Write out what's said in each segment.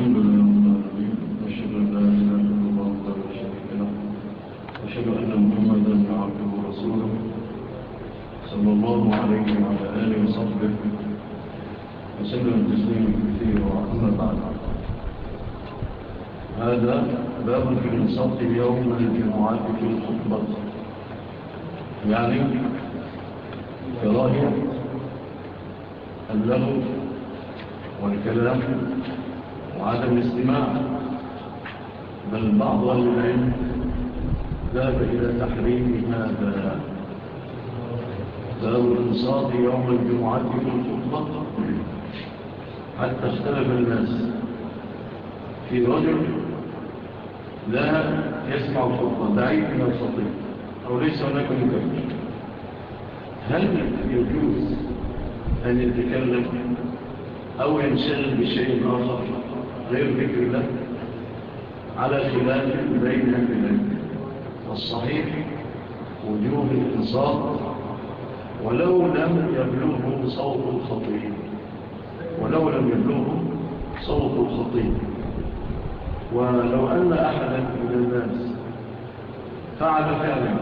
الحمد لله رب العالمين أشهد أن لا إله إلا الله وحده لا شريك له أشهد أن محمدا عبده ورسوله صلى الله عليه وعلى آله وصحبه وسلم تسليما كثيرا وأما بعد. هذا باب في الانصات اليوم الجمعة في الخطبة. يعني كراهية اللغو والكلام وعدم الاستماع بل بعض العلم ذهب إلى تحريم هذا. باب الانصاف يوم الجمعة في الخطبة. حتى اختلف الناس. في رجل لا يسمع الخطبة بعيد من الخطيب أو ليس هناك مكمل هل يجوز أن يتكلم أو ينشغل بشيء آخر؟ غير ذكر الله على خلاف بين أهل الصحيح وجوه وجوب الانصات ولو لم يبلغه صوت الخطيب. ولو لم يبلغه صوت الخطيب. ولو أن أحدا من الناس فعل فعلا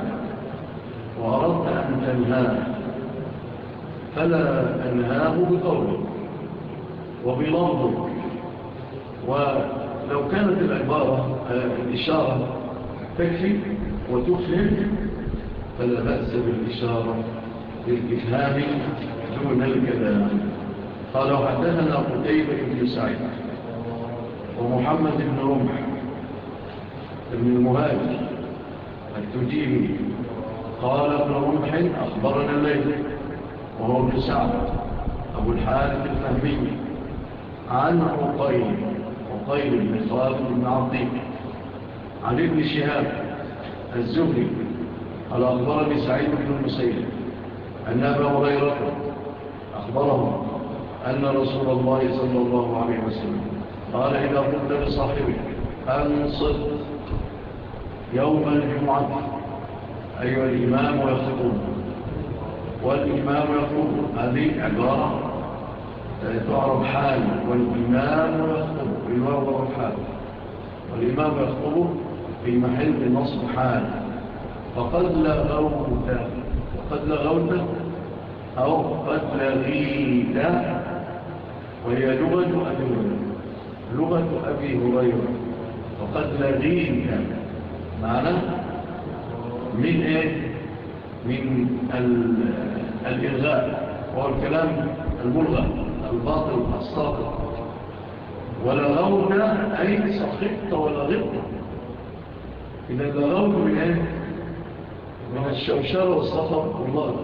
وأردت أن تنهاه فلا أنهاه بقوله وبلغضك ولو كانت العبارة آه، الإشارة تكفي وتفهم فلا بأس بالإشارة للإفهام دون الكلام. قال وحدثنا قتيبة بن سعيد ومحمد بن رمح بن المهاجر التجيبي قال ابن رمح أخبرنا الليل وهو ابن سعد أبو الحارث الفهمي عن عقيم طيب المصاب بن عطيب عن ابن شهاب الزهري قال أخبرني سعيد بن المسيب أن أبا هريرة أخبره أن رسول الله صلى الله عليه وسلم قال إذا قلت لصاحبك أنصت يوم الجمعة أيها الإمام يخطون والإمام يخطب هذه عبارة تعرف حال والإمام يخطون بمرضى الحال والإمام يخطبه في محل نصب حال فقد لغوت وقد لغوت أو قد لغيت وهي لغة أبي لغة أبي هريرة. فقد لغيت. معنى من إيه؟ من الإرغاء هو الكلام الملغى الباطل الصادق. ولغوت أي سخطت ولغبت إذا لغوت من أين من الشوشرة والسطر والله.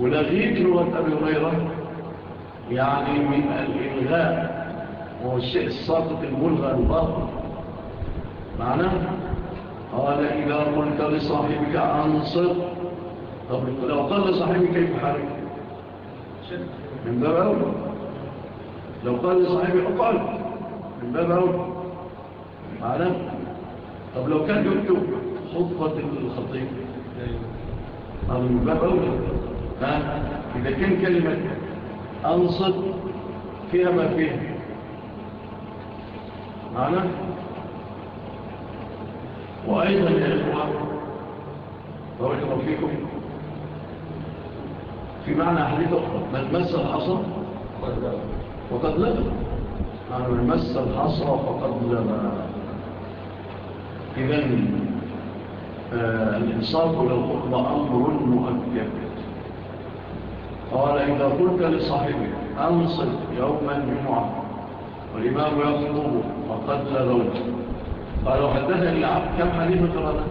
ولغيت لغة أبي هريرة يعني من الإلغاء وهو الشيء الساقط الملغى الباطل. معناه؟ قال إذا قلت لصاحبك أنصر طب لو قال لصاحبك كيف حالك؟ من باب لو قال لصاحبي اقعد من باب أول. معلم طب لو كان يكتب خطبة الخطيب. هذا من باب أول. ها؟ إذا كان كلمة أنصت فيها ما فيها معنا؟ وأيضا يا إخوة بارك فيكم. في معنى حديث أخرى. من تمثل الحصى وقد لجوا من مس الحصى فقد لما إذن آه، الإنصاف للقرب أمر مؤكد. قال إذا قلت لصاحبك أنصف يوم الجمعة والإمام يخطب فقد لغوت قالوا حدثني عبد كم حديث قرانا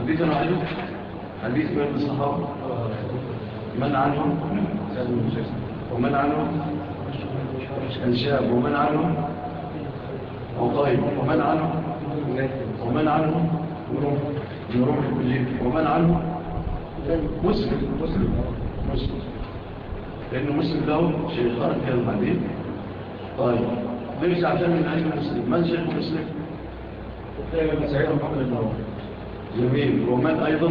حديث عن حديث بين الصحابة. من عنهم؟ سيد المسيسة ومن عنهم انساب ومن عنهم وطيب ومن عنهم ومن عنهم يروح بالذكر ومن عنهم مسلم. مسلم. مسلم. لأنه مسلم له شيخان كلمة دي طيب. ليس عشان من أجل مسلم؟ من شيخ مسلم؟ وكان مسعيد محمد النور جميل. ومن أيضا؟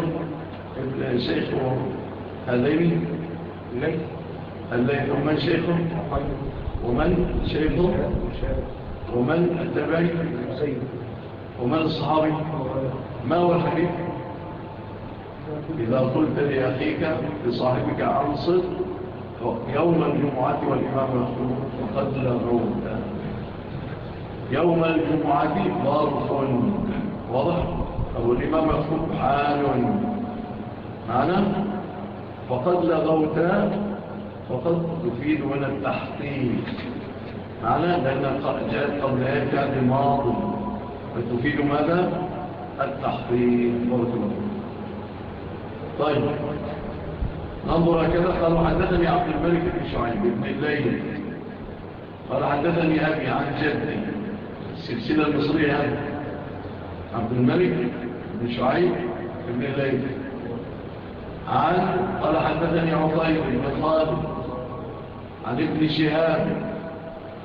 الشيخ هذين؟ ليس الليثم من شيخه ومن شيخه ومن التبعي ومن الصحابي ما هو الحبيب؟ إذا قلت لأخيك لصاحبك أنصر يوم الجمعة والإمام الخلوق فقد لغوت. يوم الجمعة ظرف واضح. أو الإمام الخلوق حال. معنا فقد لغوت. وقد تفيد من التحقيق. على لأن جاءت قبل ذلك الماض فتفيد ماذا؟ التحقيق. طيب. ننظر هكذا. قالوا حدثني عبد الملك بن شعيب بن الليل قال حدثني أبي عن جدي. السلسلة المصرية هذه عبد الملك بن شعيب بن الليل عن قال حدثني عطيب بن خالد. عن ابن شهاب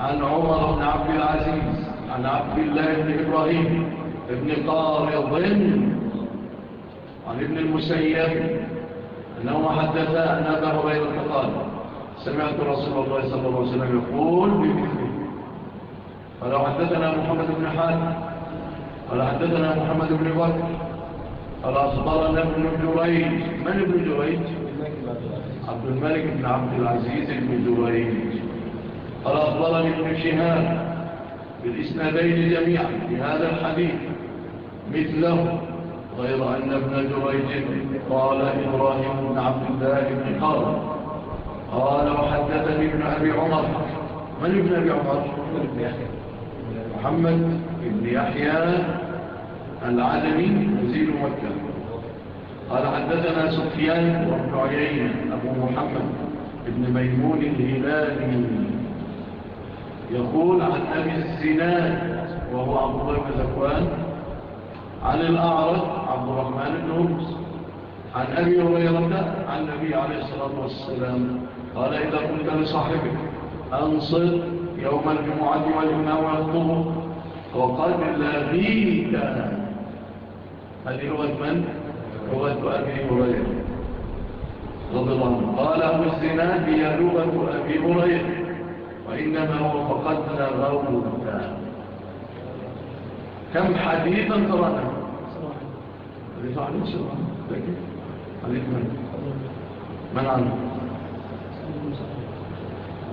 عن عمر بن عبد العزيز عن عبد الله بن إبراهيم ابن قارض عن ابن المسيب أنه حدث أن أبا هريرة قال سمعت رسول الله صلى الله عليه وسلم يقول بمثله حدثنا محمد بن حاتم قال حدثنا محمد بن بكر قال أخبرنا ابن جريج من ابن جريج؟ عبد الملك بن عبد العزيز بن جبير قال أخبرني ابن شهاب بالإسنادين جميعا في هذا الحديث مثله غير أن ابن جبريل قال إبراهيم بن عبد الله بن حرب قال وحدثني ابن أبي عمر. من ابن أبي عمر؟ محمد بن يحيى العدمي وزير مكة. قال حدثنا سفيان بن عيينة أبو محمد ابن ميمون الهلالي. يقول عن أبي الزناد وهو عبد الله بن زكوان عن الأعرض عبد الرحمن بن هرمز عن أبي هريرة عن النبي عليه الصلاة والسلام قال إذا قلت لصاحبك أنصر يوم الجمعة والإمام والظهر. وقد بيك هذه لغة من؟ لغة أبي هريرة رضي الله عنه قال أبو الزناد هي لغة أبي هريرة وإنما هو فقد لغوتا كم حديثا قرأنا حديث عن حديث من من عنه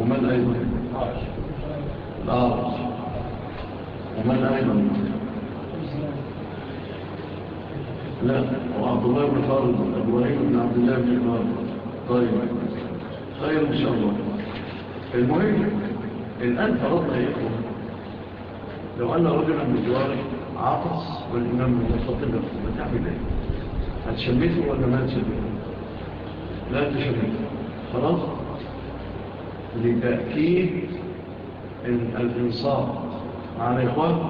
ومن أيضا؟ الأرض ومن أيضا؟ لا وعبد الله بن خالد أبو رحيم بن عبد الله بن خالد. طيب. خير إن شاء الله. المهم الآن فرضنا إخوة لو أن رجلا بجوارك عطس والإمام متفضل ما تعمل إيه؟ هتشمته ولا ما تشمته لا تشمته خلاص؟ لتأكيد الإنصاف على إخوانه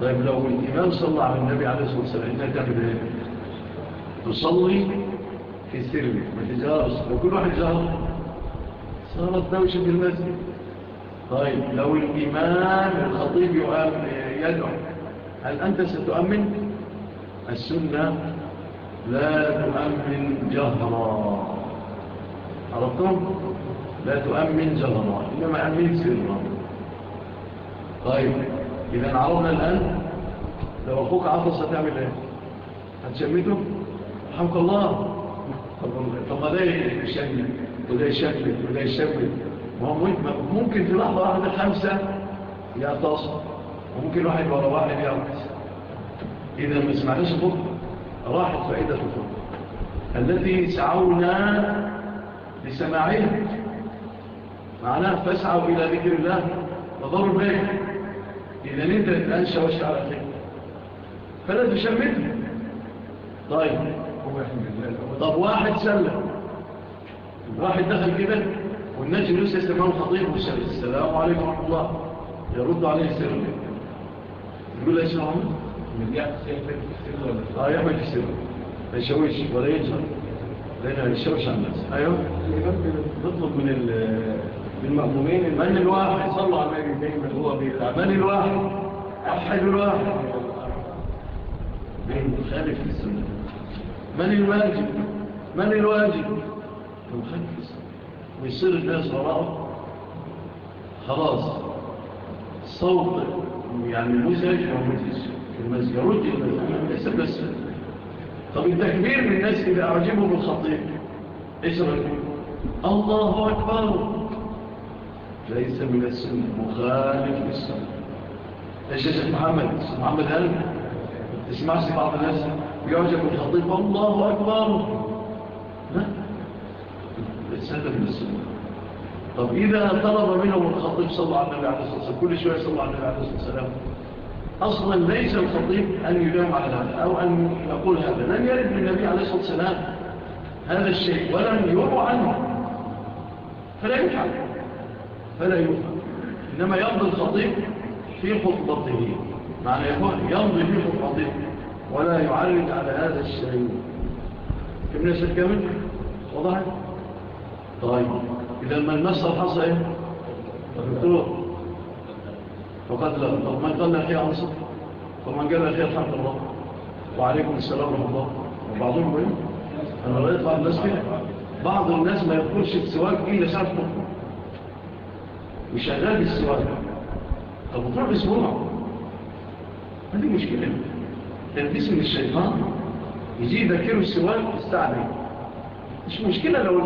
طيب لو الإمام صلى على النبي عليه الصلاة والسلام إنها تعمل إيه تصلي في سرمة والحجارة لو كل واحد جهر صارت دوشة المسجد. طيب لو الإمام الخطيب يدعو هل أنت ستؤمن؟ السنة لا تؤمن جهرا. عرفتم؟ لا تؤمن جهرا إنما أمن سلم طيب إذا عرفنا الآن لو أخوك عطس هتعمل إيه هتشمته حمك الله. طب ما ده يشمت وده يشمت وده يشمت ممكن في لحظة واحدة خمسة يعتص وممكن واحد ولا واحد يعتص إذا ما سمعناش الفضل راحت فائدة الفضل التي سعونا لسماعها معناه فاسعوا إلى ذكر الله. وضروا به إذا أنت أنشى واشتعل خير. فلا يشمتها طيب. طب واحد سلم. واحد دخل كده والناس يقولوا سيستمعوا الخطيب السلام السلام عليكم ورحمة الله. يرد عليه السلام يقول له يسمع عمد من يعمل السلام آه يعمل السلام ما يشويش ولا يجهر لأنه يشوش على الناس أيوه. نطلب من المأمومين من الواحد. صلى على النبي دايما هو من الواحد؟ أحد الواحد. المخالف للسنة من الواجب من الواجب المخالف للسنة ويصير الناس وراءه خلاص صوت يعني المزاج هو مجلس في المزاج يرد المزعج ليس بس طب التكبير من الناس إذا أعجبه بالخطير إيش رأيكم الله أكبر ليس من السنة مخالف للسنة يا محمد محمد هل اسمعش بعض الناس. يعجب بالخطيب الله أكبر. ها؟ من السنة طب إذا طلب منهم الخطيب صلى الله عليه وسلم كل شوية صلى الله عليه وسلم أصلا ليس الخطيب أن يلوم على هذا أو أن يقول هذا. لم يرد من النبي عليه الصلاة والسلام هذا الشيء ولم يروى عنه. فلا يفعل. فلا يفعل. إنما يرضى الخطيب في خطبته. معنى يكون يمضي به القضية ولا يعرض على هذا الشيء. كم نسل كامل؟ وضعت طيب. إذا ما المسأل حصل إيه؟ فكتوه فقد لا. طب من قال الخير أنصر؟ طب من قال يا الحمد الله وعليكم السلام ورحمة الله. وبعضهم بهم إيه؟ أنا رأيت بعض الناس كده بعض الناس ما يقولش السواك إلا شرف مش وشغال السواك. طب وطلع بسهوله هذه مشكلة تلبيس من الشيطان يجي يذكره السوال استعمل مش مشكلة لو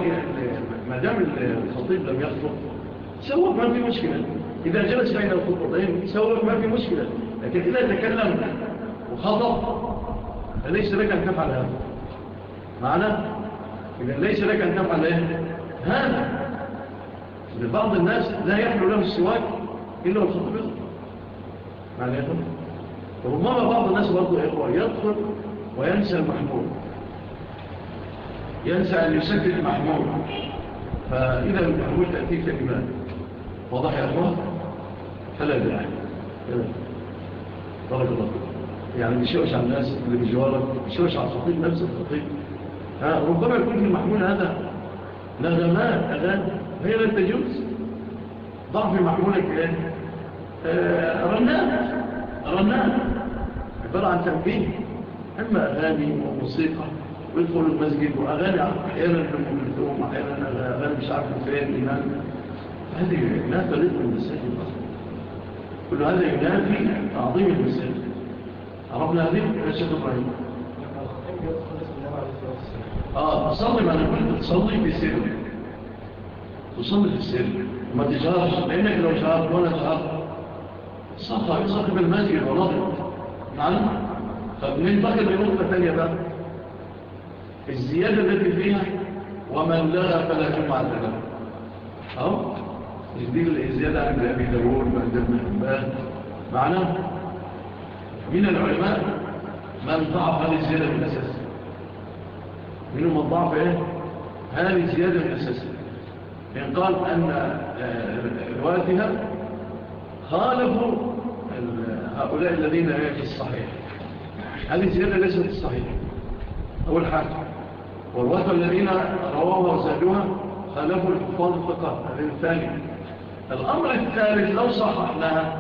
مدام الخطيب لم يخطب سوق ما في مشكلة إذا جلس بين الخطبين سوق ما في مشكلة لكن إذا تكلم وخطب فليس لك أن تفعل هذا معنا إذا ليس لك أن تفعل هذا لبعض الناس لا يحلو له السواك إلا الخطب يخطب معنا يا ربما بعض الناس برضو إخوة؟ يدخل وينسى المحمول. ينسى أن يسكت المحمول. فإذا المحمول تأتي كلمات واضح يا أخوة؟ فلا داعي بارك الله يعني مشوش على الناس اللي بجوارك مشوش على الخطيب نفس الخطيب ربما يكون في المحمول هذا. نغمات أغاني. هي لا تجوز ضعف محمولك آه، رنات. الرنان عبارة عن تنبيه أما أغاني وموسيقى ويدخلوا المسجد وأغاني أحيانا بالمنثوم أحيانا أغاني مش عارف فين إيمان هذه لا تريد من أصلا كل هذا ينافي تعظيم المسجد. عرفنا هذه يا شيخ إبراهيم؟ آه تصلي ما أنا كنت تصلي في سر تصلي في السر ما تجهرش لأنك لو شعرت وأنا شعرت صحى يصاحب المسجد ونظر معلوم طب ننتقل لنقطة تانية بقى؟ الزيادة التي فيها ومن لغى فلا جمعة لها أو دي الزيادة عن أبي داوود وعند ابن حبان. معنا من العلماء من ضعف هذه الزيادة من أساس منهم من ضعف إيه؟ هذه الزيادة من أساس إن قال أن آه، رواتها خالفوا هؤلاء الذين هي في الصحيح. هذه الزيادة ليست الصحيح. أول حاجة والوطن الذين رواه وزادوها خلفوا الحفاظ فقط هذه الثانية. الأمر الثالث لو صححناها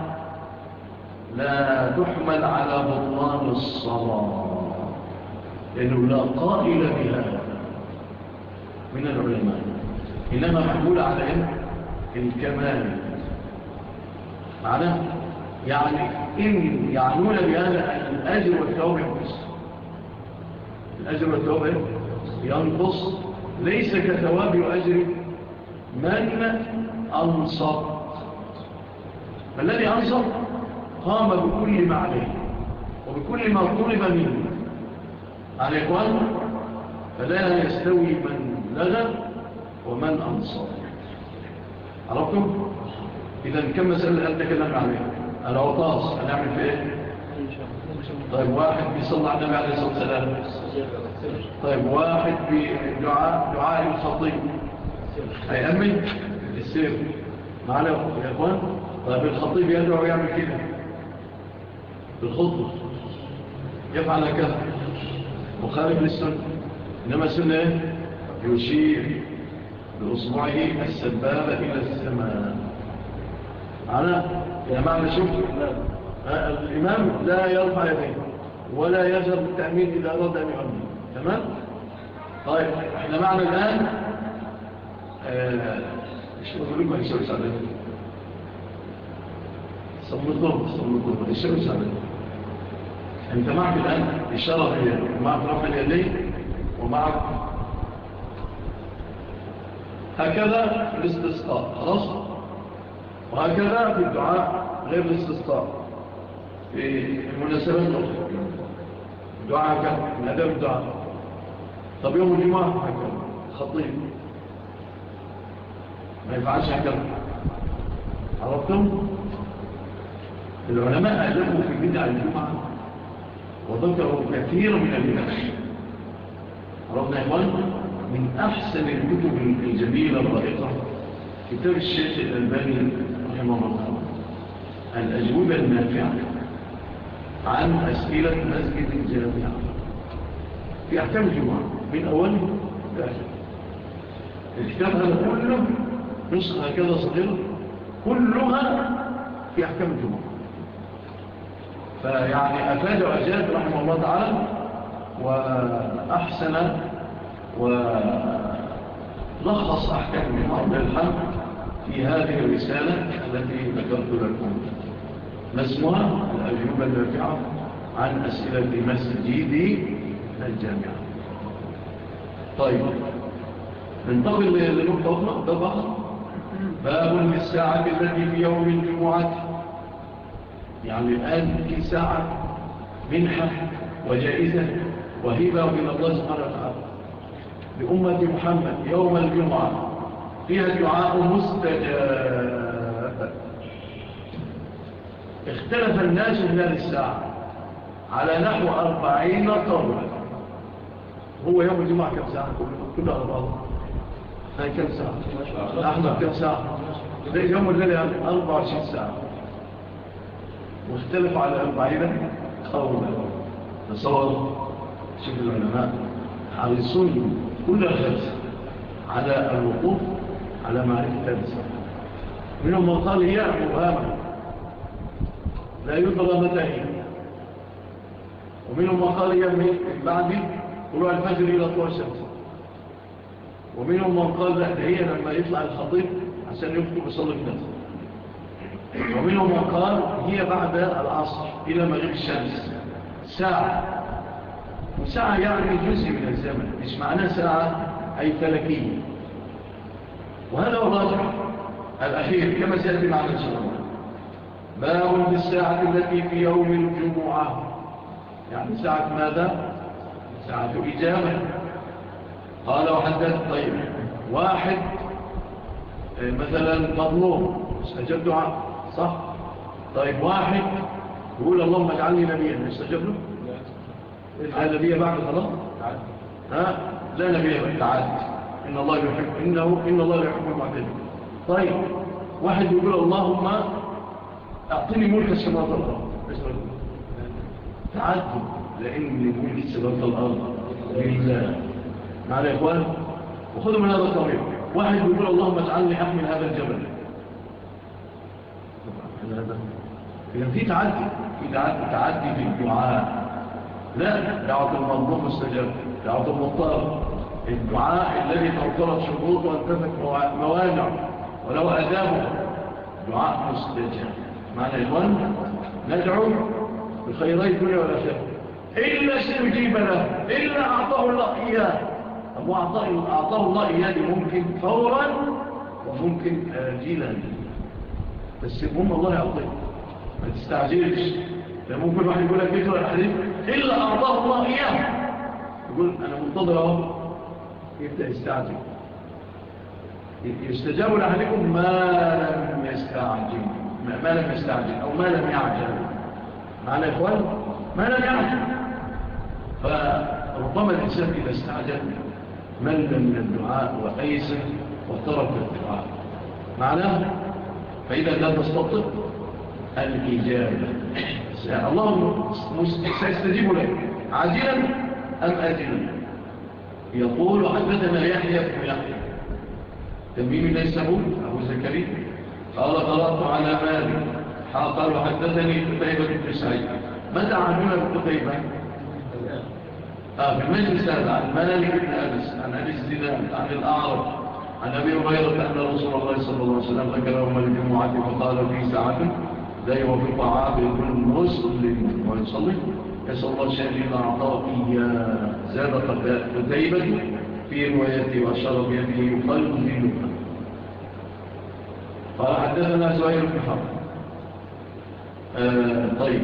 لا تحمل على بطلان الصلاة لأنه لا قائل بها من العلماء. إنما محمول على الكمال معناه يعني إن يعنون بهذا الأجر والثواب ينقص الأجر والثواب ينقص ليس كثواب وأجر من أنصت فالذي أنصت قام بكل ما عليه وبكل ما طلب منه. على إخوانه فلا يستوي من لغى ومن أنصت عرفتم؟ إذا كم مسألة هل تكلم عليها؟ العطاس هنعمل في إيه طيب واحد بيصلى على النبي عليه الصلاة والسلام. طيب واحد بدعاء دعاء الخطيب هيأمن السيف. معنا يا إخوان طيب الخطيب يدعو ويعمل كده. بالخطبة. يفعل كذا مخالف للسنة. إنما السنة يشير بأصبعه السبابة إلى السماء. معنا يعني معنى شبه آه، الإمام لا يرفع يديه ولا يجب التأمين إذا أراد أن يعمل. تمام؟ طيب إحنا معنا الآن آه، إيش لكم ما يسوي سعدين صمم الضرب صمم الضرب يسوي سعدين أنت معك الآن إشارة هي معك رفع اليدين ومعك. هكذا الاستسقاء خلاص؟ وهكذا في الدعاء غير الاستسقاء في المناسبة الدعاء دعاء كان الأداب الدعاء طب يوم الجمعة حكم خطيب ما يفعلش حكم عرفتم العلماء أعلموا في بدع الجمعة وذكروا كثير من البدع عرفنا يا إخوان من أحسن الكتب الجميلة الرائقة كتاب الشيخ الألباني كما الله. الأجوبة النافعة عن أسئلة مسجد الجامعة في أحكام الجمعة من أوله لآخر. الكتاب هذا كله نسخة كذا صغيرة. كلها في أحكام الجمعة فيعني أفاد وأجاب رحمه الله تعالى وأحسن ولخص أحكام الجمعة الحمد في هذه الرسالة التي ذكرت لكم. ما اسمها الأجوبة النافعة عن أسئلة مسجد الجامعة. طيب ننتقل لنقطة أخرى طبعا باب للساعة الساعة التي في يوم الجمعة. يعني الآن في ساعة منحة وجائزة وهبة من الله سبحانه وتعالى. لأمة محمد يوم الجمعة. فيها دعاء مستجاب. اختلف الناس من الساعة على نحو أربعين طولة هو يوم الجمعة كم ساعة؟ كل أربعة هاي كم ساعة؟ أحمد كم ساعة؟ يوم الليلة أربع وعشرين ساعة. واختلف على أربعين طولة تصور شكل العلماء حريصون كل الخلف على الوقوف على معرفة السلام منهم من قال هي مبهمة. لا يدرى متى هي ومنهم من قال هي من بعد طلوع الفجر إلى طلوع الشمس. ومنهم من قال ده هي لما يطلع الخطيب عشان يخطب يصلي الناس ومنهم من قال هي بعد العصر إلى مغيب الشمس. ساعة. وساعة يعني جزء من الزمن. مش معنى ساعة أي ثلاثين. وهذا هو الرجع الأخير كما سيأتي معنا إن شاء الله باب في الساعة التي في يوم الجمعة يعني ساعة ماذا؟ ساعة إجابة قال وحدث طيب واحد آه، مثلا مظلوم استجبت دعاء صح؟ طيب واحد يقول اللهم اجعلني نبيا يستجب له؟ هل نبيا بعد خلاص؟ ها؟ لا نبيا بعد تعال إن الله يحب إنه إن الله يحب المعتدين. طيب واحد يقول اللهم أعطني ملك السماوات الأرض تعدد لأن ملك السماوات الأرض لله. معنا يا إخوان؟ وخذوا من هذا الطريق واحد يقول اللهم اجعلني أحمل هذا الجبل. إذا في تعدي في تعدي تعدي في الدعاء. لا دعوة المنظوم مستجاب. دعوة المضطر الدعاء الذي تغطرت شروط وانتفت موانع ولو أدامه دعاء مستجاب. معنى الوان ندعو بخيري كل ولا شر إلا استجيب له إلا أعطاه الله إياه. أبو أعطاه الله إياه ممكن فورا وممكن آجيلا بس المهم الله يعطيه. ما تستعجلش. ده ممكن واحد يقول لك يقرأ الحديث إلا أعطاه الله إياه. يقول أنا منتظر أهو. يبدأ يستعجل يستجاب لأهلكم ما لم يستعجل ما لم يستعجل أو ما لم يعجل معنا يا إخوان؟ ما لم يعجل فربما الإنسان إذا استعجل ملل من الدعاء وأيسر واضطرب الدعاء معناه فإذا لا تستطر الإجابة. الله سيستجيب لك. عاجلا أم أجلا؟ يقول حدثنا يحيى بن يحيى تميم ليس أبو زكريا. قال قرأت على مالك قال حدثني قتيبة بن سعيد. ماذا عنونا بقتيبة؟ آه في مجلس هذا؟ عن مالك بن أنس عن أبي زيدان عن الأعرج. عن أبي هريرة أن رسول الله صلى الله عليه وسلم ذكرهم الجمعة فقال في ساعة لا يوفق عابد المسلم ويصلي. يسأل الله شافينا أعطاك يا زادة الداء في روايتي وأشار بيده قلب من لفا قال حدثنا سعيد بن حرب طيب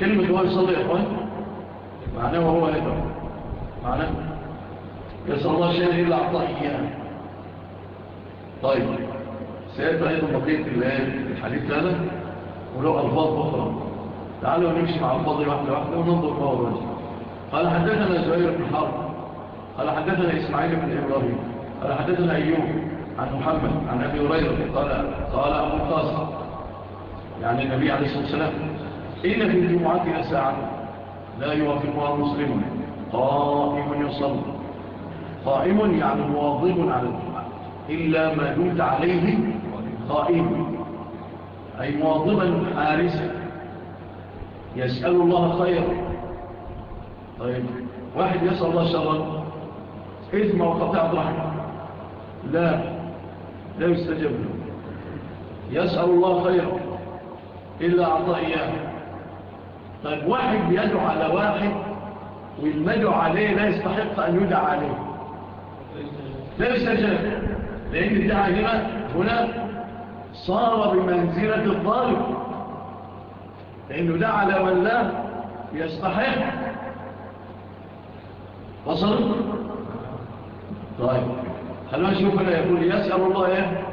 كلمة هو صدق إخوان معناه هو إبا معناه يسأل الله شافينا أعطاك إياه طيب سيأتي أيضا بقية الحديث هذا ولو ألفاظ أخرى تعالوا نمشي مع الفضل واحدة واحدة وننظر فهو الرجل قال حدثنا زهير بن حرب. قال حدثنا إسماعيل بن إبراهيم. قال حدثنا أيوب عن محمد عن أبي هريرة. قال قال أبو القاسم. يعني النبي عليه الصلاة والسلام إن في الجمعة ساعة لا يوافقها مسلم قائم يصلي. قائم يعني مواظب على الجمعة. إلا ما دمت عليه قائم. أي مواظبا حارسا. يسأل الله خير. طيب واحد يسأل الله شرا. إثم وقطع رحمة لا لا يستجب له. يسأل الله خير. إلا أعطى إياه. طيب واحد بيدعو على واحد والمدعو عليه لا يستحق أن يدعى عليه. لا يستجاب. لأن الدعاء هنا صار بمنزلة الضارب لأنه دعا من لا يستحق. وصل؟ طيب. خلونا نشوف هنا يقول يسأل الله إيه؟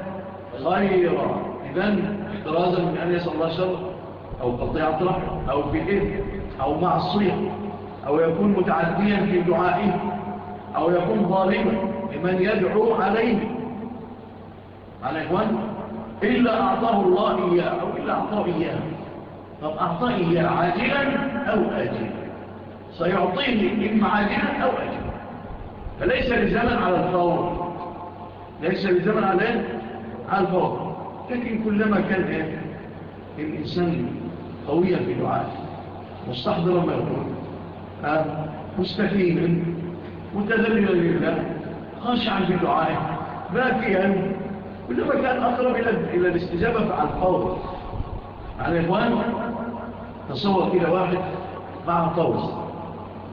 خيرا إذن احترازا من أن يسأل الله شر أو قطيعة رحمة أو بإذن أو معصية أو يكون متعديا في دعائه أو يكون ظالما لمن يدعو عليه. على إخوان إلا أعطاه الله إياه أو إلا أعطاه إياه. طب أعطائه عاجلا أو آجلا. سيعطيه إما عاجلا أو آجلا. فليس لزمن على الفور. ليس لزمن إيه؟ على الفور. لكن كلما كان إيه؟ الإنسان قويا في دعاء مستحضرا ما يقول. آه، مستفيدا متذللا لله. خاشعا في دعائه. باكيا. كلما كان أقرب إلى الاستجابة على الفور. على الوان تصور كده واحد مع طوس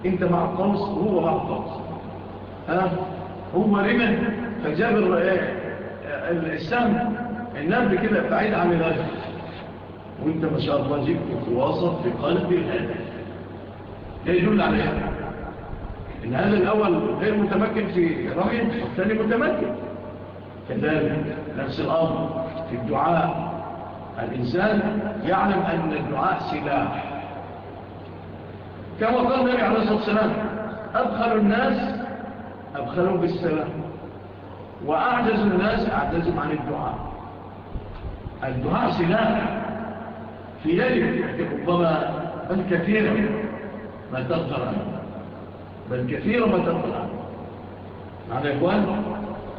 أنت مع الطوس وهو مع الطوس ها؟ هو رمن فجاب السم آه، النبل كده بعيد عن الهدف وأنت ما شاء الله جبت تواصل في قلب الهدف. ده يدل على إن هذا الأول غير متمكن في رمي والثاني متمكن. كذلك نفس الأمر في الدعاء. الإنسان يعلم أن الدعاء سلاح. كما قال النبي عليه الصلاة والسلام أبخل الناس أبخلوا بالسلام وأعجز الناس أعجزوا عن الدعاء. الدعاء سلاح. في يدك ربما بل كثيرا ما تغفر بل كثيرا ما تغفر عنه. معنى يا إخوان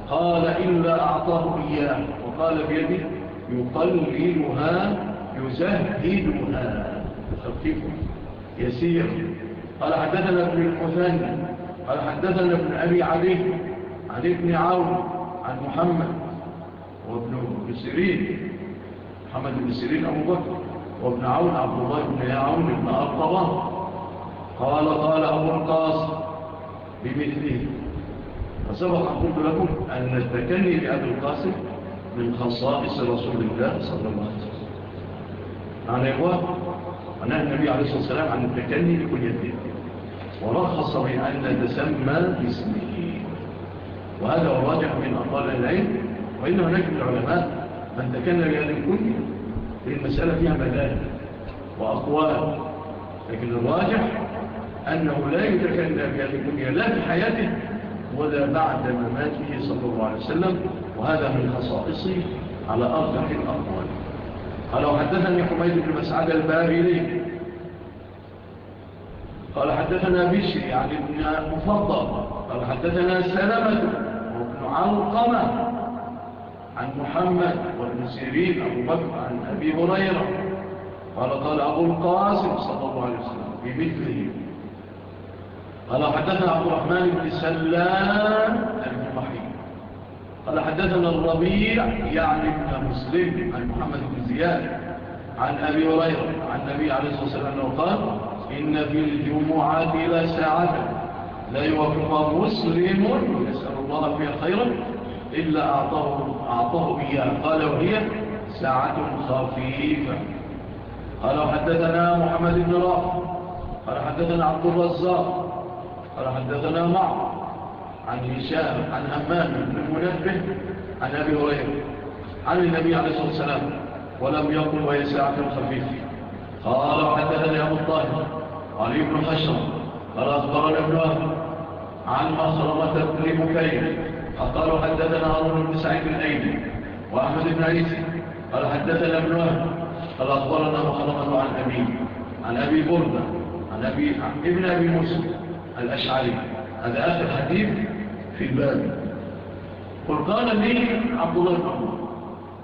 قال إلا أعطاه إياه وقال بيده يقللها يزهدها. خفيف يسير قال حدثنا ابن الحسن قال حدثنا ابن أبي علي علي بن عون عن محمد وابن بسرين محمد بن سيرين أبو بكر وابن عون عبد الله بن عون بن أرطبا قال قال أبو القاص بمثله. فسبق قلت لكم أن نتكني بأبو القاسم من خصائص رسول الله صلى الله عليه وسلم. على إخوة ونهى النبي عليه الصلاة والسلام عن التكني لكل يدين ورخص بأن أن باسمه. وهذا الراجح من أطال العلم وإن هناك من العلماء من تكنى بهذا الكل للمسألة فيها مذاهب وأقوال. لكن الراجح أنه لا يتكلم بهذه الكل لا في حياته ولا بعد مماته صلى الله عليه وسلم وهذا من خصائصه على أرجح الأقوال قال وحدثني حميد بن مسعد الباهلي قال حدثنا بشري يعني ابن مفضل قال حدثنا سلمة وابن علقمة عن محمد وابن سيرين أبو بكر عن أبي هريرة قال قال أبو القاسم صلى الله عليه وسلم بمثله قال حدثنا عبد الرحمن بن سلام المحيط قال حدثنا الربيع يعني ابن مسلم عن محمد بن زياد عن أبي هريرة عن النبي عليه الصلاة والسلام قال إن في الجمعة لا ساعة لا يوفق مسلم يسأل الله فيها خيرا إلا أعطاه, أعطاه إياه. قال وهي ساعة خفيفة. قال حدثنا محمد بن رافع. قال حدثنا عبد الرزاق. قال حدثنا معه عن هشام عن أمان بن منبه عن أبي هريرة عن النبي عليه الصلاة والسلام ولم يقل وهي ساعة خفيف قال حدثنا أبو الطاهر علي بن خشم قال أخبرنا ابن أهل عن مخرمة بن مكير فقالوا حدثنا هارون بن سعيد بن أيدي وأحمد بن عيسى قال حدثنا ابن وهب قال أخبرنا مخرمة عن أبي عن أبي بردة عن أبي ابن أبي مسلم الأشعري. هذا آخر حديث في الباب. قل قال لي عبد الله بن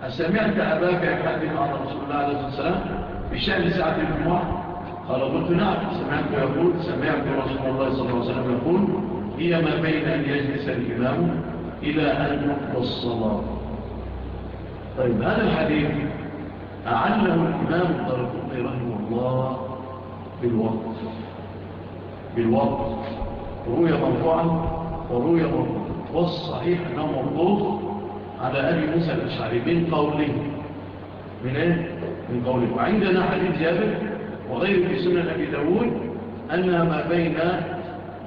أسمعت أباك يحدث على رسول الله عليه السلام بشأن ساعة الجمعة قال قلت نعم. سمعت يقول سمعت رسول الله صلى الله عليه وسلم يقول هي ما بين أن يجلس الإمام إلى أن يقضى الصلاة. طيب هذا الحديث أعلم الإمام القرطبي رحمه الله بالوقت. بالوضع. روي مرفوعا وروي مرفوعة والصحيح أنه مرفوض على أبي موسى الأشعري من قوله. من إيه؟ من قوله. وعندنا حديث جابر وغيره في سنن أبي داوود أن ما بين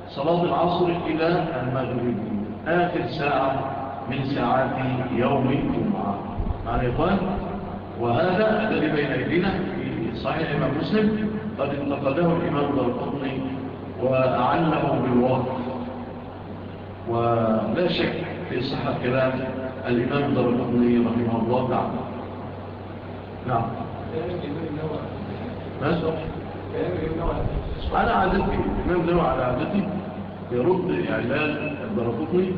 صلاة العصر إلى المغرب آخر ساعة من ساعات يوم الجمعة. معنى إخوان؟ وهذا الذي بين أيدينا في صحيح الإمام مسلم قد انتقده الإمام القطني وأعلمه بالواقع ولا شك في صحة كلام الإمام در الأمني رحمه الله تعالى. نعم. ماذا؟ على عادتي الإمام له على عادتي يرد إعلان الضرططي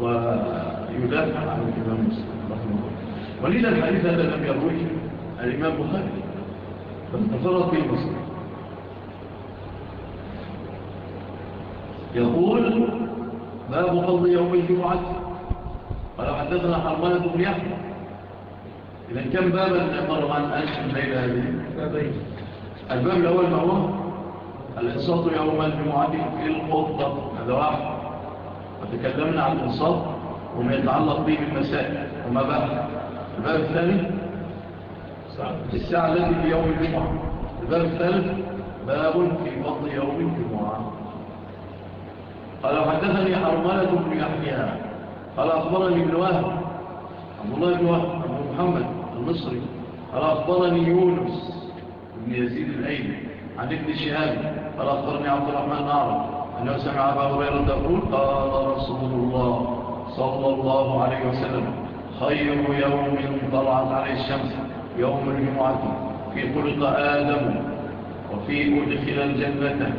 ويدافع عن الإمام مسلم رحمه الله. ولذا الحديث هذا لم يروي الإمام بخاري فانتظرت في مصر. يقول باب فضل يوم الجمعة قال حدثنا حرمان بن يحيى. إذا كم بابا مر عن أنس الليلة هذه بابين الباب الأول ما هو؟ الإنصاط يوم الجمعة في القطة هذا واحد. وتكلمنا عن الإنصاط وما يتعلق به بالمساء وما بعد. الباب الثاني؟ الساعة التي في يوم الجمعة. الباب الثالث؟ باب في فضل يوم الجمعة. قال حدثني حرملة بن يحيى. قال أخبرني ابن وهب. عبد الله بن وهب أبو محمد المصري. قال أخبرني يونس بن يزيد الأيمن عن ابن شهاب. قال أخبرني عبد الرحمن نعرف أنه سمع أبا هريرة تقول قال رسول الله صلى الله عليه وسلم خير يوم طلعت عليه الشمس يوم الجمعة في خلق آدم وفي أدخل الجنة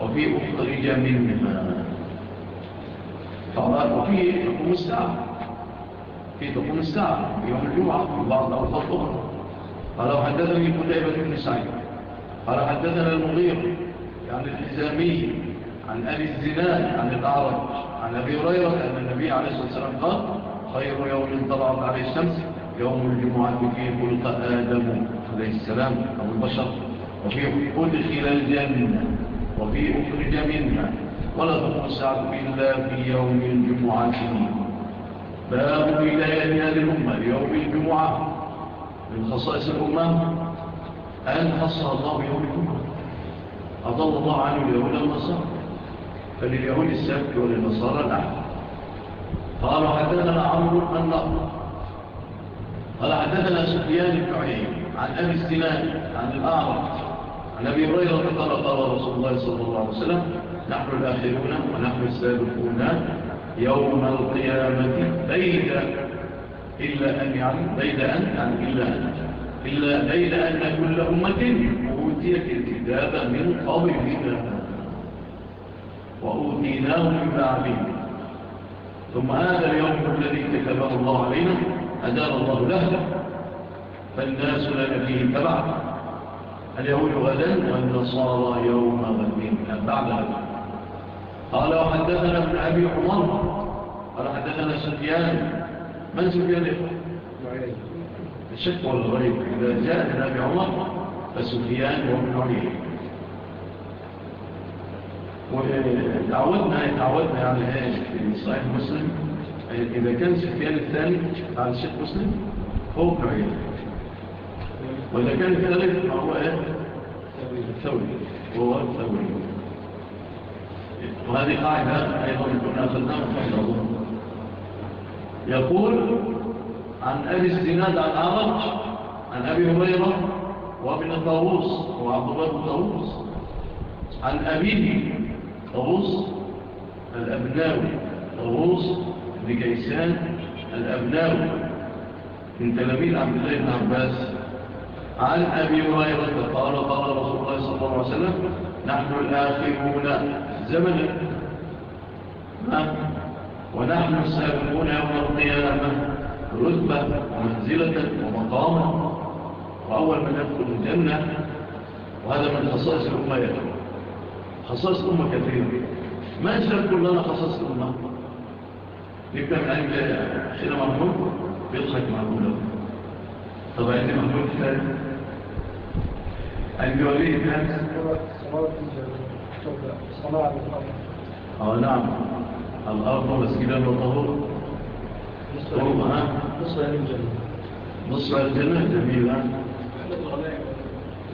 وفي أخرج منها. وفي تقوم الساعة. في تقوم الساعة يوم الجمعة بعض أوقات الظهر قالوا حدثني قتيبة بن سعيد. قال حدثنا المغير عن الحزامي عن أبي الزناد عن الأعرج عن أبي هريرة أن النبي عليه الصلاة والسلام قال خير يوم طلعت عليه الشمس يوم الجمعة فيه خلق آدم عليه السلام أو البشر وفيه خلق الجنة وفيه أخرج منها. ولا توسعت إلا في يوم الجمعة. باب ولاية هذه الأمة يوم الجمعة. من خصائص الأمة أن خصها الله يوم الجمعة. أضل الله عنه اليهود النصارى فلليهود السبت وللنصارى الأحد قال حدثنا عمرو النقر قال حدثنا سفيان بن عيين عن أبي السنان عن الأعرج عن أبي هريرة قال قال رسول الله صلى الله عليه وسلم نحن الآخرون ونحن السابقون يوم القيامة بيد إلا أن يعني بيد أن يعني إلا أن إلا بيد أن كل أمة أوتيت الكتاب من قبلنا وأوتيناه من بعدنا ثم هذا اليوم الذي كتبه الله علينا أدار الله له فالناس لنا فيه تبع اليهود غدا والنصارى يوم غد بعد هذا قال وحدثنا ابن أبي عمر قال حدثنا سفيان. من سفيان؟ إخوة الشك والغريب. إذا جاء ابن أبي عمر فسفيان وابن عمير وتعودنا تعودنا على هذا في صحيح مسلم. إذا كان سفيان الثالث على الشيخ مسلم هو ابن عيال وإذا كان الثالث فهو إيه؟ الثوري. وهو الثوري. وهذه قاعدة أيضا كنا أخذناها وفهمه يقول عن أبي الزناد عن اعرج عن أبي هريرة وابن طاووس وعبد الله بن طاووس. عن أبيه طاووس الأبناوي طاووس بن كيسان الأبناوي من تلاميذ عبد الله بن عباس. عن أبي هريرة قال قال رسول الله صلى الله عليه وسلم نحن الآخرون زمن نعم. ونحن السابقون يوم القيامة رتبة ومنزلة ومقاما. وأول من يدخل الجنة وهذا من خصائص الأمة يدخل خصائص الأمة كثيرة. ما أجل كلنا خصائص الأمة؟ نبدأ من عند حين مرحوم بيضحك معقولة طبعا عند محمود ثاني عند وليه ثاني أو نعم الأرض مسجدا نصفها نصف الجنة نصف الجنة جميلة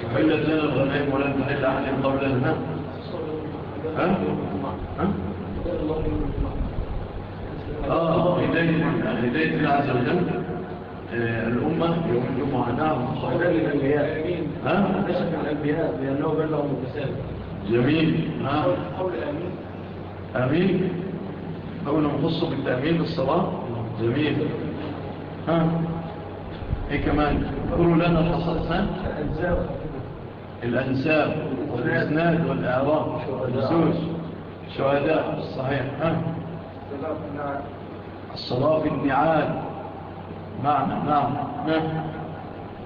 وحلت لنا الغنائم ولم تحل أحد قبلنا ها؟ ها؟ آه هداية هداية الله عز وجل الأمة يوم الجمعة نعم خير للأنبياء ها؟ نشف الأنبياء لأنه بلغوا الرسالة جميل. نعم. ها قول أمين. أمين. قول بالتأمين بالصلاة. جميل. ها. نعم. إيه كمان؟ قولوا لنا الحصصان الأنساب. الأنساب والإسناد والإعراب. الزوج شهداء. صحيح. ها. الصلاة في النعال. معنى نعم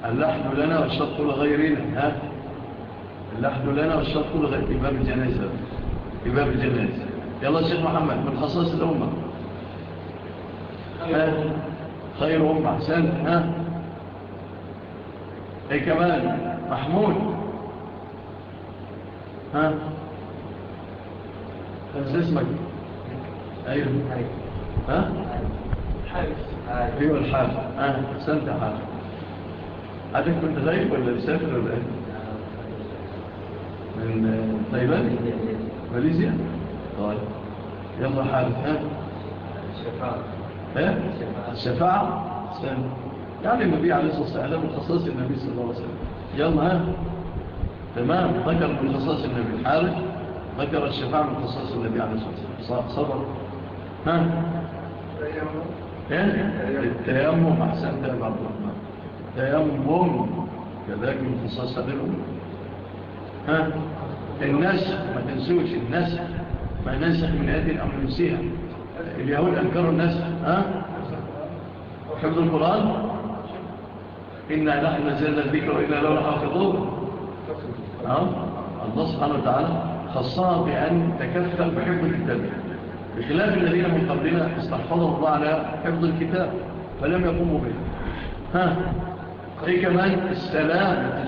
اللحن لنا والشط لغيرنا ها. اللحد لنا والشرط لغاية غير في باب الجنازة في باب الجنازة يلا شيخ محمد من خصاص الأمة خير أمة حسن ها أي كمان محمود ها خمس اسمك أيوه ها حارس أيوه الحارس أه حسنت حارس عادك كنت غايب ولا مسافر ولا أيه من تايوان ماليزيا؟ طيب. يلا حالك ها الشفاعة ها إيه؟ الشفاعة سلام. يعني النبي عليه الصلاة والسلام خصائص النبي صلى الله عليه وسلم. يلا ها. تمام. ذكر من خصائص النبي. الحارث ذكر الشفاعة من خصائص النبي عليه الصلاة والسلام. صبر. ها. إيه؟ التيمم أحسن عبد الرحمن. التيمم كذلك من خصائص النبي ها؟ النسخ ما تنسوش النسخ. ما ننسخ من هذه الأمر ننسيها اليهود أنكروا النسخ ها؟ حفظ القرآن؟ إنا نحن نزلنا الذكر وإنا له لحافظون نعم. الله سبحانه وتعالى خصها بأن تكفل بحفظ الكتاب. بخلاف الذين من قبلنا استحفظوا الله على حفظ الكتاب فلم يقوموا به. ها؟ إيه كمان السلام.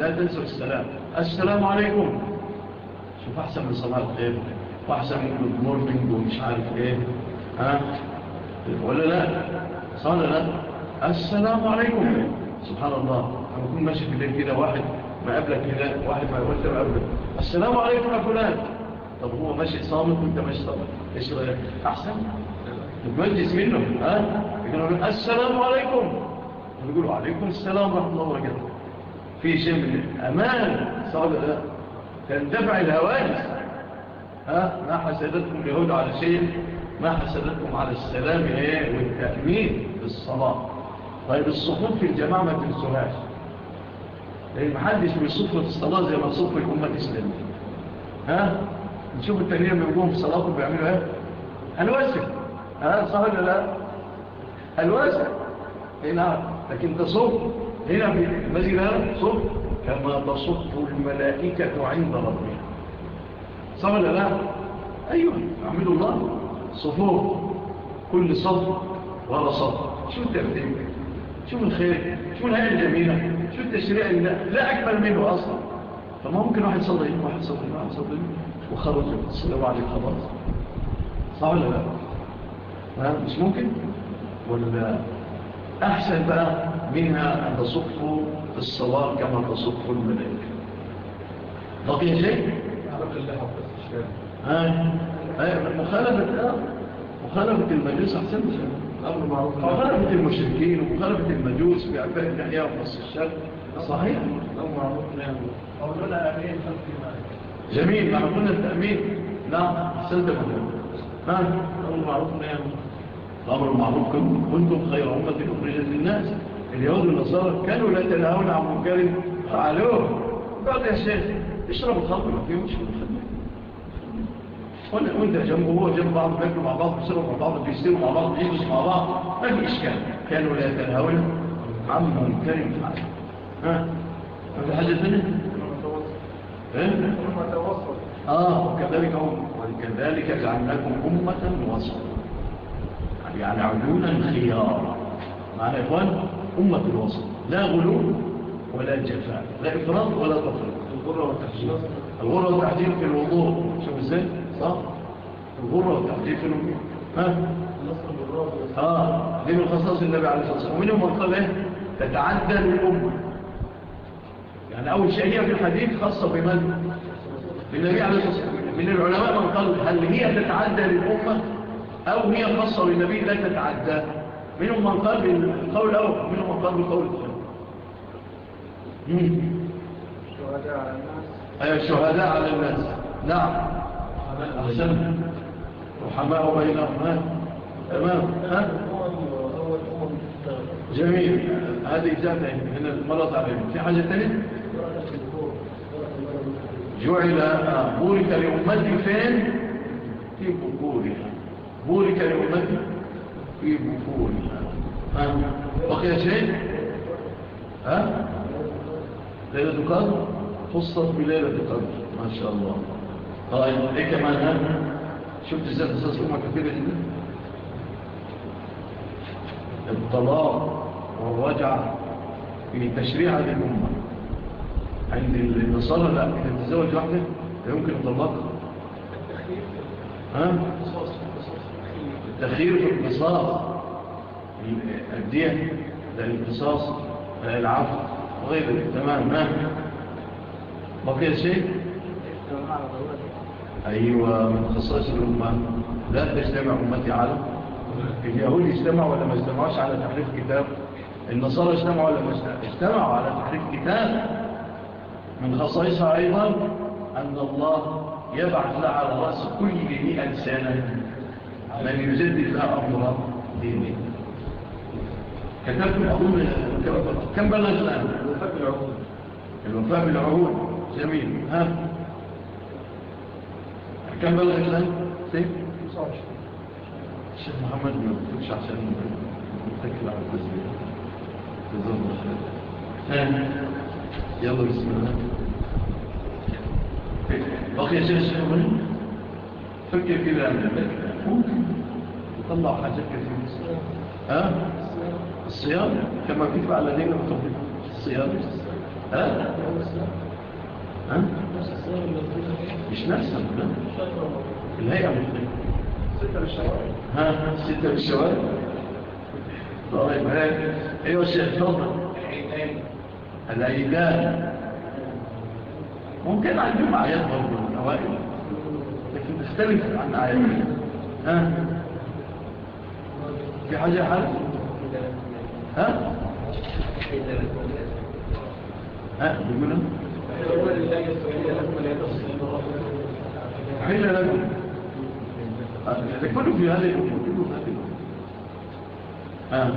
لا تنسوا السلام. السلام عليكم شوف أحسن من صلاة الخير وأحسن من good morning ومش عارف إيه. ها؟ ولا لا؟ صالة لا؟ السلام عليكم سبحان الله. لما أكون ماشي في الليل كده واحد ما قابلك كده واحد ما قلت له قبل السلام عليكم يا فلان. طب هو ماشي صامت وانت ماشي صامت. إيش رأيك؟ أحسن؟ تتمجس منه. ها؟ يقولوا السلام عليكم يقولوا عليكم السلام ورحمة الله وبركاته. في شيء من الأمان صادقة تندفع الهوانس ها ما حسدتكم اليهود على شيء ما حسدتكم على السلام إيه، والتأمين والتأمين بالصلاة طيب الصفوف في الجماعة ما تنسوهاش. لأن محدش بيصف في الصلاة زي ما صفة الأمة الإسلامية. ها؟ نشوف التانيين من يقوم في صلاتهم بيعملوا إيه؟ الوسع ها صح ولا لا؟ الوسع اي نعم. لكن تصف هنا الذي لا صف كما تصف الملائكة عند ربها. صح ولا لا؟ أيوة أعملوا الله. صفوه كل صف ولا صف شو الترتيب شو الخير شو الهيئة الجميلة؟ شو التشريع اللي لا أكبر منه أصلا؟ فما ممكن واحد صلى واحد صلى واحد صلى وخرج السلام عليك خلاص صح ولا لا؟ مش ممكن؟ ولا أحسن بقى منها أن تصف الصلاة كما تصف الملائكة. بقي شيء؟ مخالفة آه، مخالفة المجلس أحسن مخالفة المشركين ومخالفة المجوس بأعفاء النحية وقص الشرق صحيح؟ قولنا أمين جميل معقولنا التأمين؟ نعم أحسنت مخالفة نعم معروف. نعم. الأمر المعروف كنتم خير أمة أخرجت للناس. اليهود والنصارى كانوا لا يتناهون عن منكر. فعلوه. بعد يا شيخ اشرب الخمر ما فيه مشكلة وانت جنبه هو جنب بعض بياكلوا مع بعض بيشربوا مع بعض بيشتروا مع بعض بيجلسوا مع بعض. ما في إشكال. كانوا لا يتناهون عن منكر. فعلوه ها؟ هذا حاجة ثانية؟ إيه؟ المتوسط آه وكذلك هم وكذلك جعلناكم أمة وسطا. يعني عيون الخيار. معنى إخوان؟ أمة الوسط. لا غلو ولا جفاء لا إفراط ولا تفريط. الغرة والتحجير. الغرة والتحجير في الوضوء. شو إزاي؟ صح؟ الغرة والتحجير في الوضوء. ها؟ آه دي من خصائص النبي عليه الصلاة والسلام. ومنهم من قال إيه؟ تتعدى للأمة يعني أول شيء هي في الحديث خاصة بمن؟ بالنبي عليه الصلاة والسلام. من العلماء من قال هل هي تتعدى للأمة؟ أو هي خاصة بالنبي لا تتعدى. منهم من قال بالقول الأول منهم من قال بالقول الثاني شهداء على الناس أي شهداء على الناس. نعم. أحسن. رحماء بينهما تمام. ها؟ جميل. هذه إجابة من المرض عليهم. في حاجة ثانية جعل بورك لأمتي فين؟ في بكورها بورك لأمك في بطونها بقي شيء ها ليلة القدر خصت بليلة القدر ما شاء الله طيب إيه كمان شفت إزاي قصص أمك كثيره جدا الطلاق والرجعة في تشريع الأمة. عند النصارى لا إذا تتزوج واحدة يمكن الطلاق. ها؟ تخير في القصاص. الدية للقصاص للعفو وغيره تمام ما بقي شيء؟ أيوة من خصائص الأمة. لا تجتمع أمتي على اليهود اجتمعوا ولا ما اجتمعوش على تحريف كتاب. النصارى اجتمعوا ولا ما اجتمعوا على تحريف كتاب. من خصائصها أيضا أن الله يبعث لها على رأس كل مئة سنة من يجدد أمر ديني كتبت العقول كم بلغت الآن؟ الوفاء بالعقول الوفاء بالعقول جميل ها كم بلغت الآن؟ سيف؟ الشيخ محمد ما بتكش عشان نتكل على التزوير تزور الخير يلا بسم الله بقي شيخ محمد فكر كده عن الباقي ممكن يطلع حاجات كثيرة ها الصيام كما كتب على دين المتوفيق الصيام ها ها مش نفسها الهيئة مختلفة ستة بالشوارع ها ستة بالشوارع طيب هاي أيوه شيخ تفضل العيدان ممكن عندهم جمعيات برضه من الأوائل لكن تختلف عن عيات في حاجة حل؟ ها؟ ها بمنا حل لكم تكملوا في هذه الأمور آه.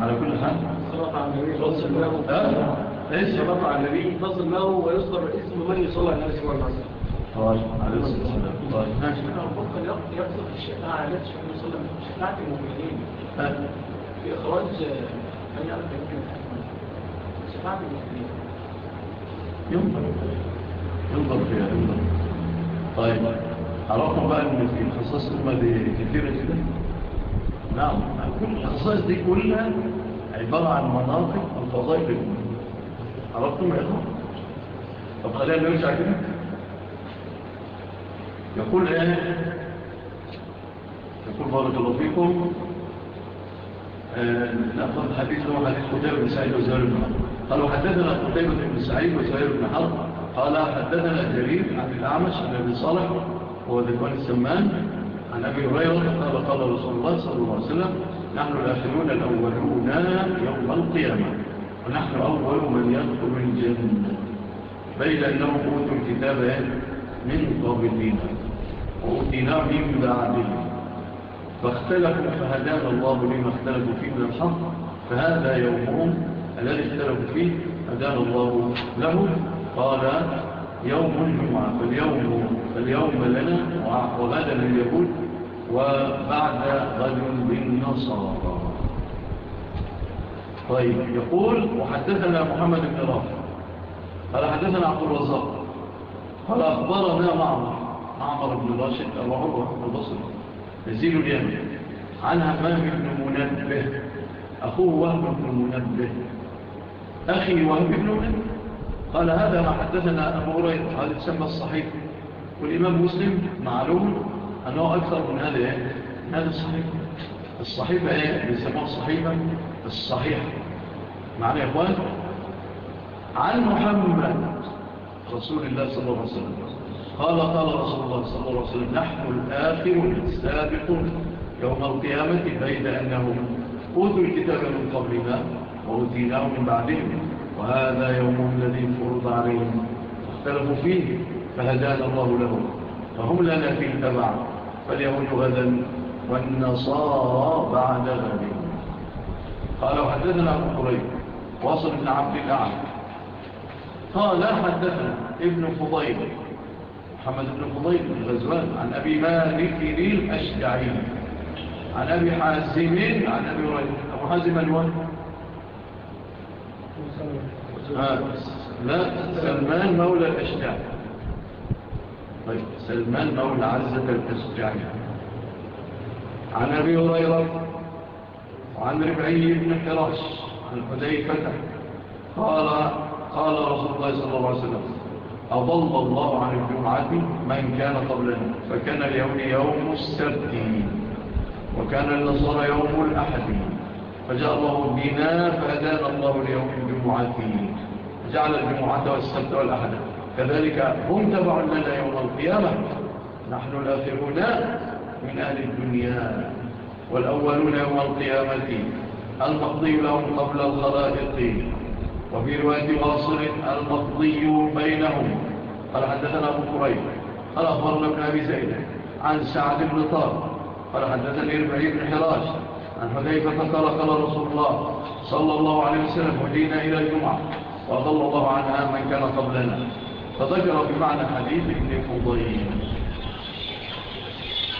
على كل حال. صلاة على النبي صلى الله فصل له إيش؟ صلاة على النبي. فصل له ويصدر اسم من يصلى على النبي صلى الله عليه وسلم. عليه الصلاة والسلام وفقا يقصد الشفاعة التي صلى الله عليه وسلم شفاعة المؤمنين. في إخراج من يعرف يمكن شفاعة المؤمنين. ينظر ينظر فيها ينظر طيب عرفنا بقى إن في الخصائص هم دي كثيرة جدا. نعم كل الخصائص دي كلها عبارة عن مناطق الفضائل عرفتم يا إخوان؟ طب خلينا نرجع كده. يقول الآن يقول بارك الله فيكم. آه، نأخذ حديث هو حديث قتيبة بن سعيد وزهير بن حرب. قالوا حدثنا قتيبة بن سعيد وزهير بن حرب. قال حدثنا جرير عن الأعمش عن أبي صالح وهو ذكوان السمان عن أبي هريرة قال قال رسول الله صلى الله عليه وسلم نحن الآخرون الأولون يوم القيامة ونحن أول من يدخل الجنة. بيد أنه أوتوا الكتاب من قابلين أؤتنا فيه من عدله فاختلفوا فهدانا الله لما اختلفوا فيه من الحق فهذا يومهم الذي اختلفوا فيه هدانا الله له. قال يوم الجمعة فاليوم, فاليوم لنا وغدا لليهود وبعد غد بالنصارى. طيب يقول وحدثنا محمد بن رافع. قال حدثنا عبد الرزاق. قال أخبرنا معمر عمر بن راشد وهو البصري نزيل اليمن عن همام بن منبه. أخوه وهب بن منبه. أخي وهب بن منبه. قال هذا ما حدثنا أبو هرير هذا تسمى الصحيح. والإمام مسلم معلوم أنه أكثر من هذا هذا الصحيح. الصحيفة إيه؟ يسمى الصحيفة الصحيحة معنى يا إخوان عن محمد رسول الله صلى الله عليه وسلم. قال قال رسول الله صلى الله عليه وسلم نحن الآخر السابقون يوم القيامة بيد أنهم أوتوا الكتاب من قبلنا وأوتيناه من بعدهم وهذا يوم الذي فرض عليهم اختلفوا فيه فهدانا الله لهم فهم لنا في التبع فاليهود غدا والنصارى بعد غد قال وحدثنا أبو قريب واصل بن عبد الأعلى. قال حدثنا ابن فضيل محمد بن قضيب بن غزوان عن أبي مالك الأشجعي. عن أبي حازم عن أبي رجل أبو حازم الوان آه، لا سلمان مولى الأشجع طيب سلمان مولى عزة الأشجعي. عن أبي هريرة وعن ربعي بن حراش عن حذيفة قال قال رسول الله صلى الله عليه وسلم أضل الله عن الجمعة من كان قبلنا فكان اليوم يوم السبت وكان النصر يوم الأحد. فجاء الله بنا فأدان الله ليوم الجمعة. جعل الجمعة والسبت والأحد. كذلك هم تبع لنا يوم القيامة. نحن الآخرون من أهل الدنيا والأولون يوم القيامة. المقضي لهم قبل الخلائق. وفي رواية واصل المقضي بينهم. قال حدثنا أبو قريب قال أخبرنا ابن أبي زيد عن سعد بن طار قال حدثني ربعي بن حراج عن حذيفة قال قال رسول الله صلى الله عليه وسلم هدينا إلى الجمعة. وأضل الله عنها من كان قبلنا. فذكر بمعنى حديث ابن فضيل.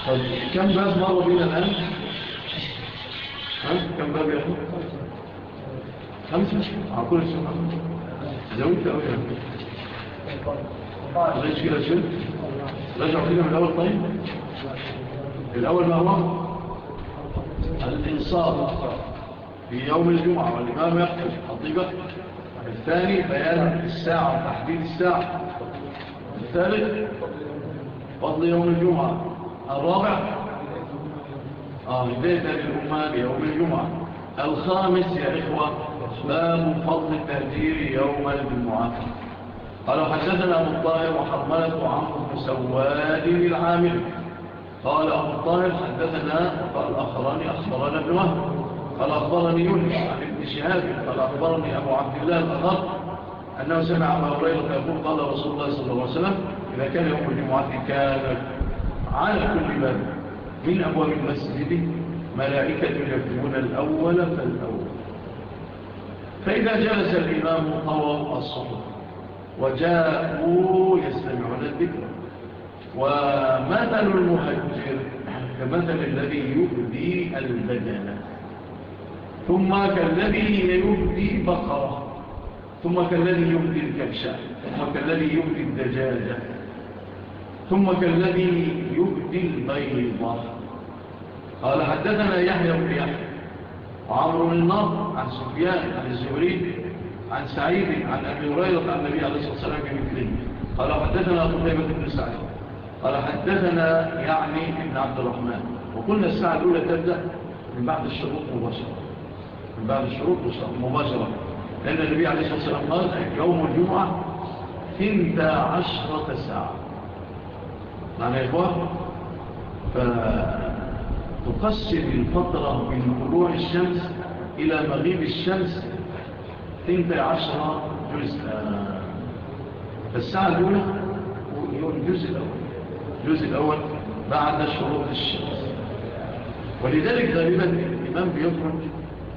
طيب، كم باب مر بنا الآن؟ كم باب يا أخي؟ ليش فيها شيء رجعوا فينا من الأول طيب الأول ما هو الإنصار في يوم الجمعة والإمام يحكم الضيبة الثاني بيان الساعة وتحديد الساعة الثالث فضل يوم الجمعة الرابع آه بداية الأمة بيوم الجمعة الخامس يا إخوة باب فضل التهجير يوم الجمعة. قال حدثنا أبو الطاهر وحرملة عمرو بن سواد العامل. قال أبو الطاهر حدثنا قال أخراني أخبرنا ابن وهب. قال أخبرني يونس عن ابن شهاب. قال أخبرني أبو عبد الله الأخر أنه سمع أبا هريرة يقول قال رسول الله صلى الله عليه وسلم إذا كان يوم الجمعة كان على كل باب من أبواب المسجد ملائكة يبدون الأول فالأول. فإذا جلس الإمام طوى الصحر وجاءوا يستمعون الذكر. ومثل المهجر كمثل الذي يبدي البدن. ثم كالذي يبدي بقرة. ثم كالذي يبدي الكبشة. ثم كالذي يبدي الدجاجة. ثم كالذي يبدي البيضة. قال حدثنا يحيى بن يحيى. وعمر بن النظر عن سفيان عن الزهري عن سعيد عن أبي هريرة عن النبي عليه الصلاة والسلام كمثله قال حدثنا قتيبة بن سعيد قال حدثنا يعني ابن عبد الرحمن. وقلنا الساعة الأولى تبدأ من بعد الشروط مباشرة. من بعد الشروط مباشرة. لأن النبي عليه الصلاة والسلام قال يوم الجمعة ثنت عشرة ساعة. معنى يا إخوة تقسم الفترة من طلوع الشمس إلى مغيب الشمس. تنتهي عشرة جزء آه، الساعة الأولى هو الجزء الأول. الجزء الأول بعد شروط الشمس. ولذلك غالبا الإمام بيخرج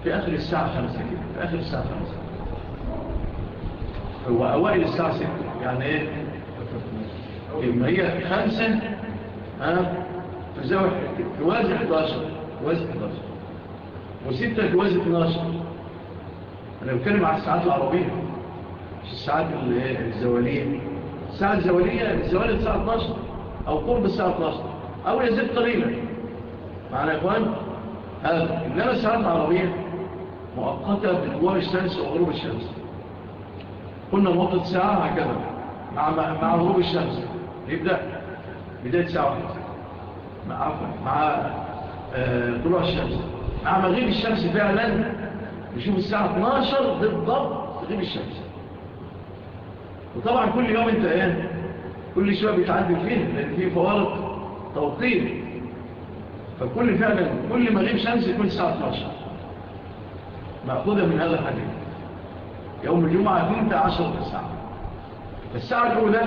في آخر الساعة خمسة كده في آخر الساعة خمسة. هو أوائل الساعة ستة يعني إيه؟ لما هي خمسة ها فزاوي حاجتين جواز 11 جواز 11 وستة جواز 12 أنا بتكلم على الساعات العربية. مش الساعات الزوالية. الساعة الزوالية الزوال الساعة 12 أو قرب الساعة 12 أو يزيد قليلا. معنا يا إخوان؟ هذا إنما الساعات العربية مؤقتة بدوار الشمس وغروب الشمس. قلنا مؤقت ساعة هكذا مع, مع غروب الشمس. يبدأ بداية ساعة واحدة. عفوا مع آه، طلوع الشمس. مع مغيب الشمس فعلا نشوف الساعة 12 بالضبط تغيب الشمس. وطبعا كل يوم انت إيه كل شوية بيتعدل فيه لأن فيه فوارق توقيت. فكل فعلا كل مغيب شمس يكون الساعة 12 مأخوذة من هذا الحديث. يوم الجمعة 12 ساعة الساعة الأولى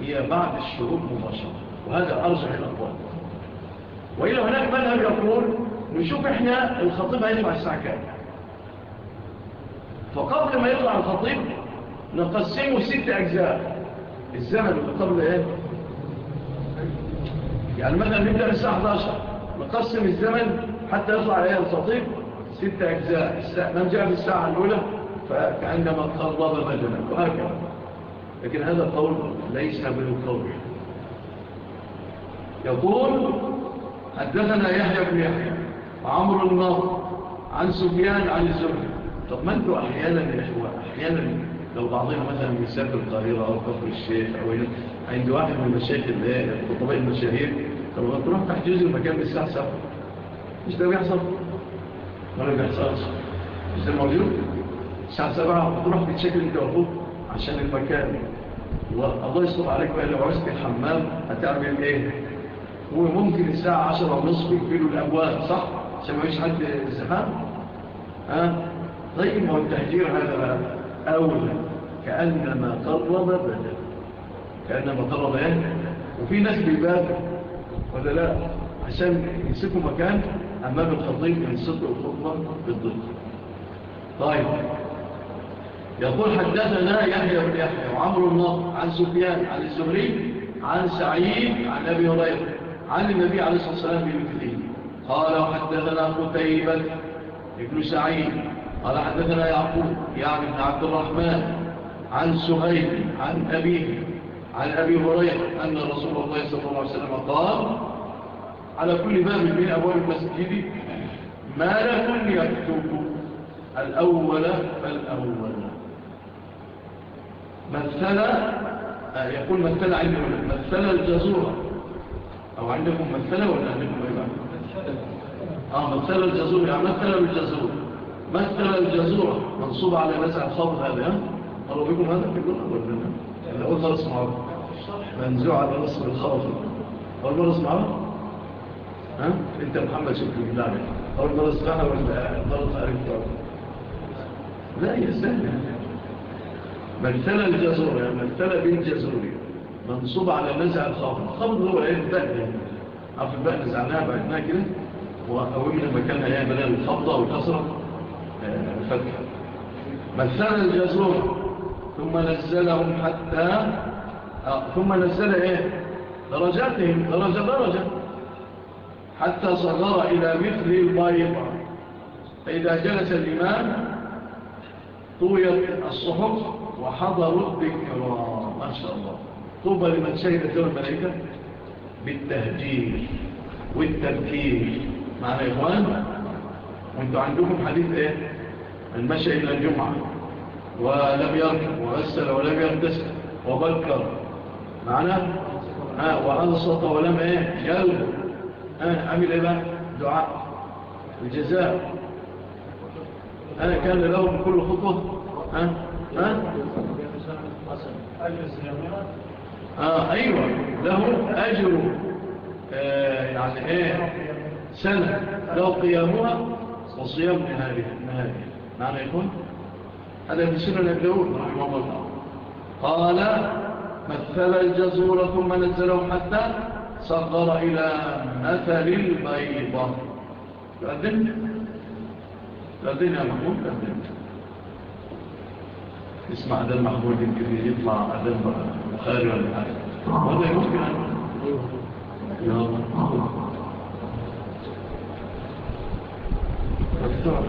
هي بعد الشروق مباشرة. وهذا أرجح الأقوال. وإلى هناك مذهب يقول نشوف إحنا الخطيب هيطلع الساعة كام. فقبل ما يطلع الخطيب نقسمه ست أجزاء. الزمن قبل إيه؟ يعني مثلا نبدأ الساعة 11 نقسم الزمن حتى يطلع إيه الخطيب؟ ست أجزاء. من جاء في الساعة الأولى فعندما قرب بدنا وهكذا. لكن هذا القول ليس من القول. يقول حدثنا يحيى بن يحيى وعمر النار عن سفيان عن الزهري. طب ما أنتوا أحيانا يا أحيانا لو بعضنا مثلا بيسافر القاهرة أو كفر الشيخ أو عند واحد من المشايخ الخطباء المشاهير طب ما تروح تحجز المكان بالساعة 7 مش ده بيحصل؟ ولا بيحصلش. مش ده موجود؟ الساعة 7 بتروح بتشكل أنت وأخوك عشان المكان. الله يستر عليك بقى لو عايز الحمام هتعمل إيه؟ وممكن الساعة عشرة ونصف يقفلوا الأبواب صح؟ عشان ما يش حد الزحام ها؟ طيب هو التهجير هذا أولى كأنما قرب بدأ كأنما قرب إيه؟ وفي ناس بيبادر ولا لا؟ عشان يسيبوا مكان أمام الخطيب ينسطوا الخطبة بالضبط طيب يقول حدثنا يحيى بن يحيى وعمر الله عن سفيان عن الزهري عن سعيد عن أبي هريرة عن النبي عليه الصلاة والسلام بمثله قال حدثنا قتيبة ابن سعيد. قال حدثنا يعقوب يعني ابن عبد الرحمن. عن سهيل عن أبيه عن أبي هريرة أن رسول الله صلى الله عليه وسلم قال على كل باب من أبواب المسجد ما لكم يكتب الأول فالأول. مثل آه، يقول مثل علم مثل الجزورة أو عندكم مثلة ولا عندكم بيضاء آه مثلة الجزور يعني مثلة الجزور. مثلة الجزورة منصوبة على نزع الخبر هذا قالوا بكم هذا؟ في الجنة ولا أنا قلت يعني رأس معه منزوع على نصف الخبر أول مرة اسمعها ها؟ أنت محمد شكري بالله عليك. أول مرة أسمعها ولا ضرط أريد لا يا سهل مثلة الجزورة يعني مثلة بالجزورية منصوب على نزع الخبر الخبر هو إيه البهن عرف البهن نزعناها بعدنا كده؟ وقومنا مكانها إيه بدل الخبطة والكسرة آه، الفتحة. مثال الجزور ثم نزلهم حتى آه، ثم نزل إيه؟ درجاتهم. درجة درجة. حتى صغر إلى مثل البيضة. فإذا جلس الإمام طويت الصحف وحضروا الذكرى. ما شاء الله. طوبى لمن شهد له الملائكة بالتهجير والتبكير. معنا يا إخوان وانتوا عندكم حديث إيه؟ المشي إلى الجمعة ولم يركب وغسل ولم يرتسل وبكر. معنا وأنصط وأنصت ولم إيه؟ يلغب آه عمل إيه بقى؟ دعاء. الجزاء. أنا كان له كل خطوة. ها ها؟ آه أيوة له أجر آه، يعني إيه سنة له قيامها وصيام نهارها معنى يكون؟ هذا في سنة الدول رحمه الله قال مثل الجزور ثم نزله حتى صغر إلى مثل البيضة. تؤذن تؤذن يا محمود تؤذن اسم هذا محمود يمكن يطلع أذان بخاري ولا حاجة وهذا يمكن أن يطلع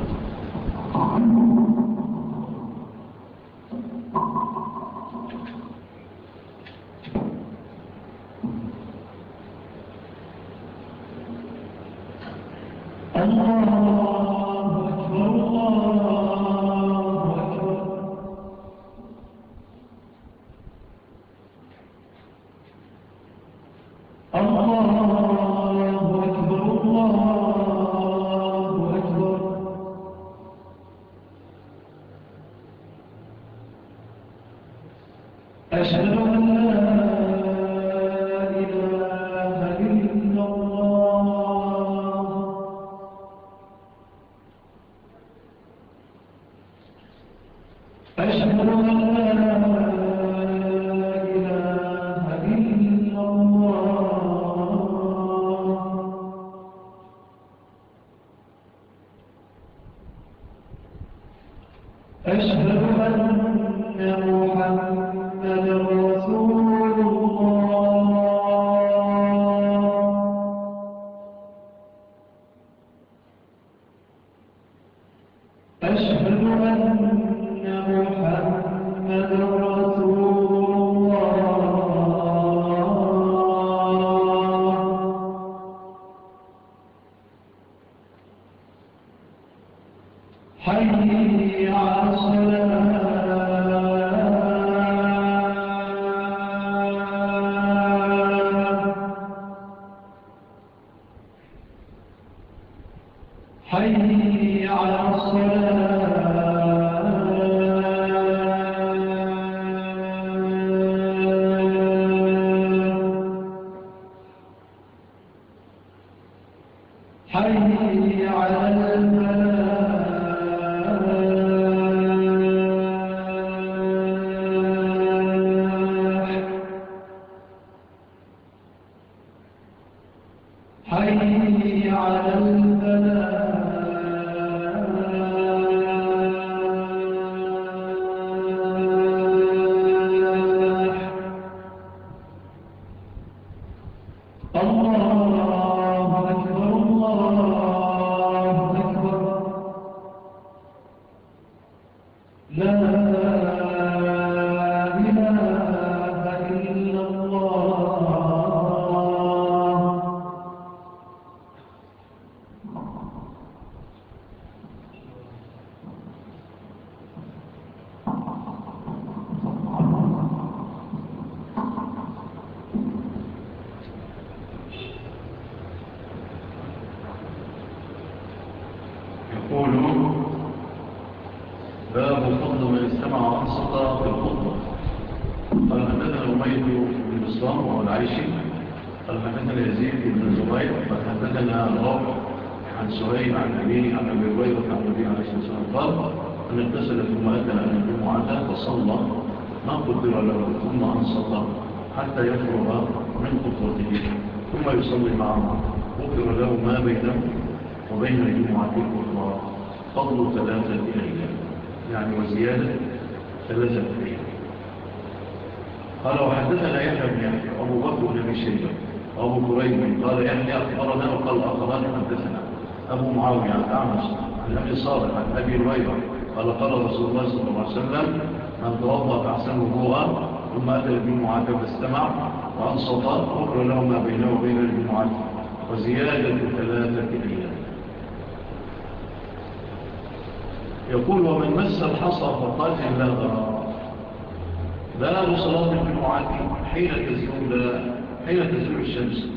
الشمس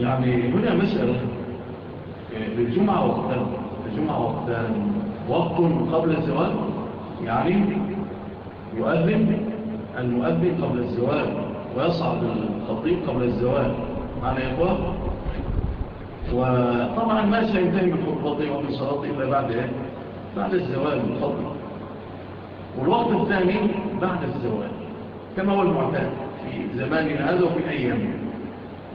يعني هنا مسألة الجمعة وقتها الجمعة وقتها وقت قبل الزوال يعني يؤذن المؤذن قبل الزوال ويصعد الخطيب قبل الزوال معنى أخوة وطبعا ما سينتهي من خطبتي ومن صلاتي إلا بعد إيه؟ بعد الزوال من خطبه والوقت الثاني بعد الزوال كما هو المعتاد في زماننا هذا وفي أيامنا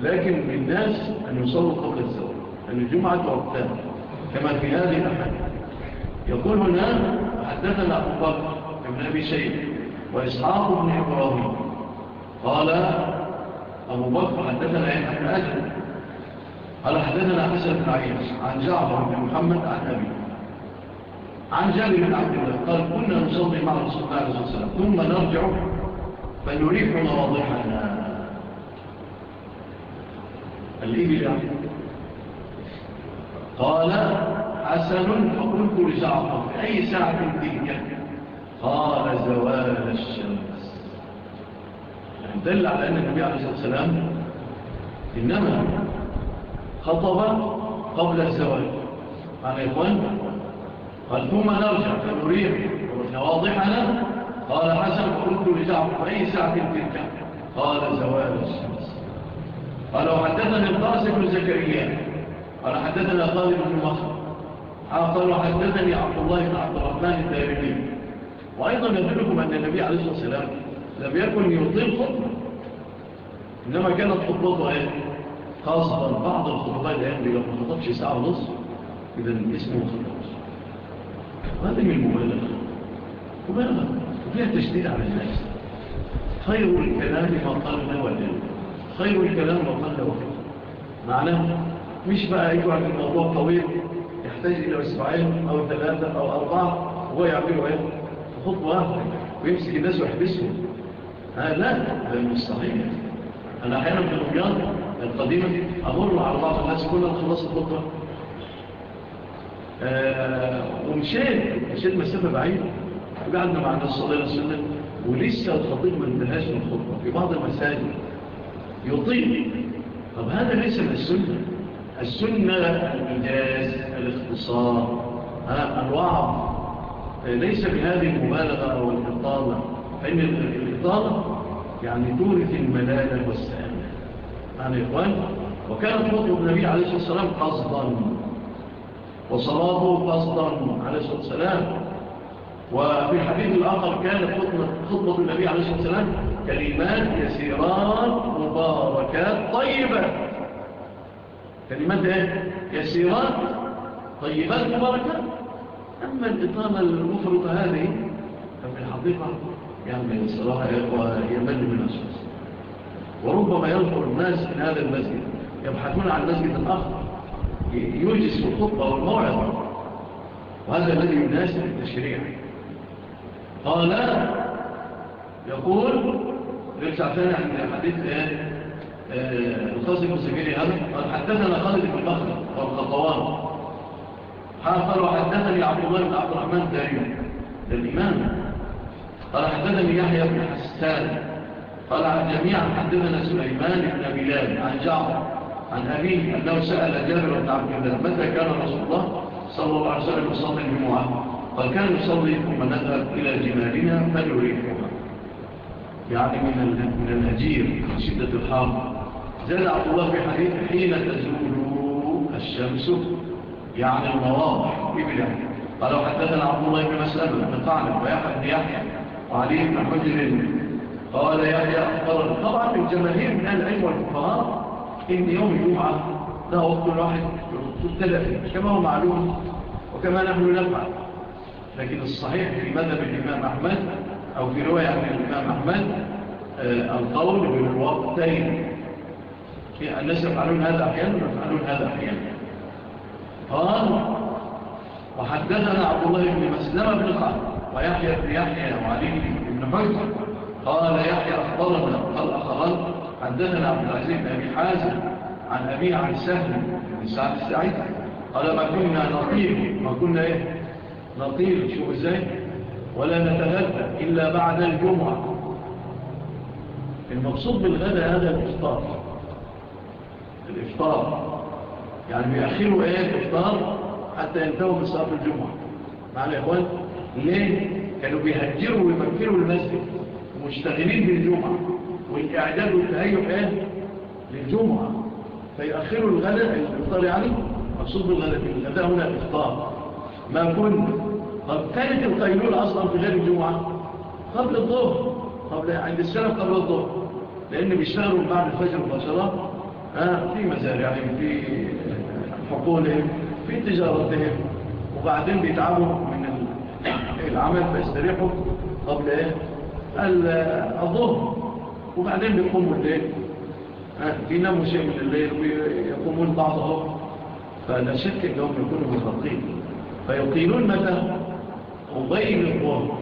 لكن للناس أن يصلوا قبل الزواج أن الجمعة وقتها كما في هذه الأحاديث. يقول هنا حدثنا أبو بكر ابن أبي سيد وإسحاق بن إبراهيم. قال أبو بكر حدثنا عن ابن أجل قال حدثنا حسن بن عيس عن جعفر بن محمد عن أبي عن جابر بن عبد الله قال كنا نصلي مع رسول الله صلى الله عليه وسلم ثم نرجع فنريح مواضحنا الإبلة قال حسن فقلت في أي ساعة تلك؟ قال زوال الشمس. يعني دل على أن النبي عليه الصلاة والسلام إنما خطب قبل الزوال. عن إخوان قال ثم نرجع فنريح مواضحنا قال حسن قلت لجعفر أي ساعة تلك قال زوال الشمس. قال وحدثنا القاسم بن زكريا. قال حدثنا خالد بن مصر قال حدثني عبد الله بن عبد الرحمن الدارمي. وأيضا يدلكم أن النبي عليه الصلاة والسلام لم يكن يطيل خطبة إنما كانت خطبته إيه؟ خاصة بعض الخطباء الآن لو ما خطبش ساعة ونص إذا اسمه خطبة هذه من المبالغة مبالغة. فيها تشديد على الناس خير الكلام ما قال وجل خير الكلام ما قال وجل معناه مش بقى يجوا عن الموضوع طويل يحتاج إلى أسبوعين أو ثلاثة أو أربعة هو يعملوا إيه خطوة واحد ويمسك الناس ويحبسهم لا ده المستحيل أنا أحيانا في الأبيض القديمة أمر على بعض الناس كلها خلاص الخطوة ومشيت مشيت مسافة بعيدة وقعدنا مع النبي صلى الله عليه وسلم ولسه الخطيب ما انتهاش من الخطبة في بعض المساجد يطيل. طب هذا ليس من السنة. السنة المجاز الاختصار الوعظ. ليس بهذه المبالغة أو الإطالة. فإن الإطالة يعني تورث الملاله والسامه يعني إخوان؟ وكان خطب النبي عليه الصلاة والسلام قصدا وصلاته قصدا عليه الصلاة والسلام. وفي الحديث الآخر كانت خطبة النبي عليه الصلاة والسلام كلمات يسيرات مباركات طيبة. كلمات إيه؟ يسيرات طيبات مباركات. أما الإطامة المفرطة هذه ففي الحقيقة يعني الصراحة يمل من أساس وربما ينفر الناس من هذا المسجد يبحثون عن مسجد الآخر يوجس الخطبة والموعد وهذا الذي يناسب التشريع. قال يقول ليس ثاني إحنا حديث الخاصم السجيري هذا قال حدثنا خالد بن بخر والخطوان حافر وحدثني عبد الله بن عبد الرحمن داريون للإمام. قال حدثني يحيى بن حسان. قال عن حدثنا سليمان بن بلال عن جعفر عن أبيه أنه سأل جابر بن عبد الله متى كان رسول الله صلى الله عليه وسلم يصلي الجمعة. قال كان يصلي ثم نذهب إلى جمالنا فنريحها يعني من من الأجير من شدة الحار زاد عبد الله في حديث حين تزول الشمس. يعني المواضح ببلاد قالوا حدثنا عبد الله بن مسألة بن ثعلب ويحيى بن يحيى وعلي بن حجر. قال يحيى أخبر طبعا الجماهير من أهل العلم والفقهاء إن يوم الجمعة ده وقت واحد في الثلاثة كما هو معلوم وكما نحن نفعل. لكن الصحيح في مذهب الإمام أحمد أو في رواية عن الإمام أحمد آه، القول بالوقتين. الناس يفعلون هذا أحيانا ويفعلون هذا أحيانا. قال وحدثنا عبد الله بن مسلمة بن قعب ويحيى بن يحيى وعلي بن فجر قال يحيى أخبرنا قال أخبرنا حدثنا عبد العزيز بن أبي حازم عن أبي عن سهل بن سعد السعيد قال ما كنا نطير ما كنا إيه؟ نطير شو إزاي؟ ولا نتغدى إلا بعد الجمعة. المقصود بالغدى هذا الإفطار. الإفطار يعني بيأخروا إيه الإفطار حتى ينتهوا من صلاة الجمعة. مع الإخوان ليه؟ كانوا بيهجروا ويمكروا المسجد مشتغلين بالجمعة والإعداد والتهيئ إيه؟ للجمعة. فيأخروا الغداء الإفطار يعني مقصود بالغداء الغداء هنا الإفطار. ما كنا طب كانت القيلولة أصلا في غير الجمعة؟ قبل الظهر. قبل عند السلام قبل الظهر. لأن بيشتغلوا بعد الفجر مباشرة. ها في مزارعهم في حقولهم في تجارتهم. وبعدين بيتعبوا من العمل فيستريحوا قبل إيه؟ الظهر. وبعدين بيقوموا الليل بيناموا شيء من الليل ويقومون بعضهم. فلا شك إنهم يكونوا مرهقين فيقيلون متى؟ قبيل الظهر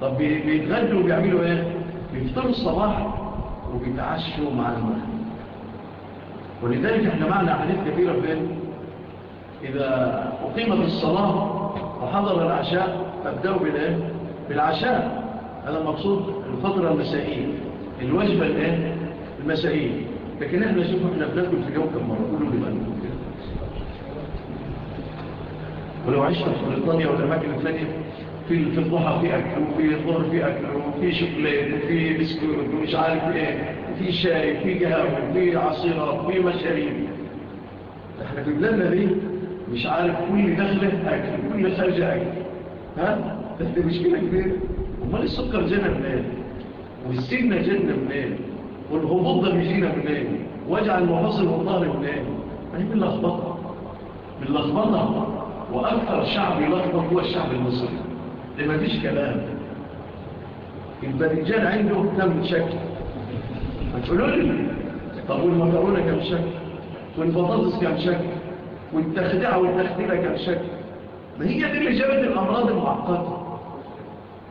طب بيتغدوا بيعملوا إيه؟ بيفطروا الصباح وبيتعشوا مع المغرب. ولذلك إحنا معنا حديث كبيرة في إيه؟ إذا أقيمت الصلاة وحضر العشاء فابدأوا بالإيه؟ بالعشاء. هذا مقصود الفترة المسائية الوجبة الإيه؟ المسائية. لكن إحنا نشوف إحنا بناكل في جوكم مرة. كله بيبقى ولو عشت في بريطانيا والأماكن الأماكن الثانية في في الضحى في أكل وفي الظهر في أكل وفي شوكولات وفي بسكوت ومش عارف إيه وفي شاي وفي قهوة وفي عصيرات وفي مشاريب. إحنا في بلادنا دي مش عارف كل دخلة أكل وكل خارجة أكل. ها؟ ده مشكلة كبيرة. أمال إيه السكر جنة منين؟ والسجنة جنة منين؟ والهبوط ده مشينا منين؟ وأجعل المفاصل والظهر منين؟ يعني من لخبطة من لخبطة وأكثر شعب يلخبط هو الشعب المصري. لما فيش كلام. يبقى عنده كم شكل هتقولوا لي طب والمكرونة كم شكل والبطاطس كم شكل والتخدعه والتخديله كم شكل ما هي دي اللي جابت الأمراض المعقدة.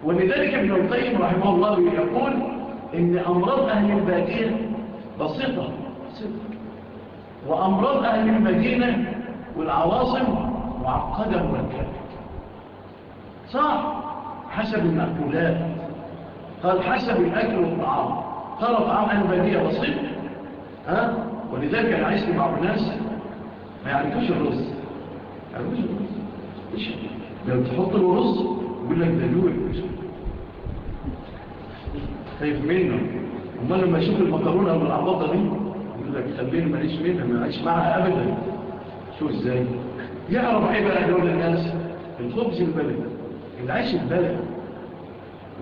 ولذلك ابن القيم رحمه الله يقول إن أمراض أهل الباديه بسيطة. بسيطة. وأمراض أهل المدينة والعواصم معقدا وكافيا صح؟ حسب المأكولات. قال حسب الأكل والطعام. قال الطعام أنا بديع بسيط ها؟ ولذلك أنا عايش مع الناس ما يعرفوش الرز. ما يعرفوش الرز. إيش لو تحط له رز يقول لك ده دلوي طيب خايف منه أمال لما يشوف المكرونة أو العباطه دي؟ يقول لك خليني ما اعيش منها ما اعيش معها ابدا. شو إزاي. يعرف إيه بقى دول الناس. الخبز البلد العيش البلد.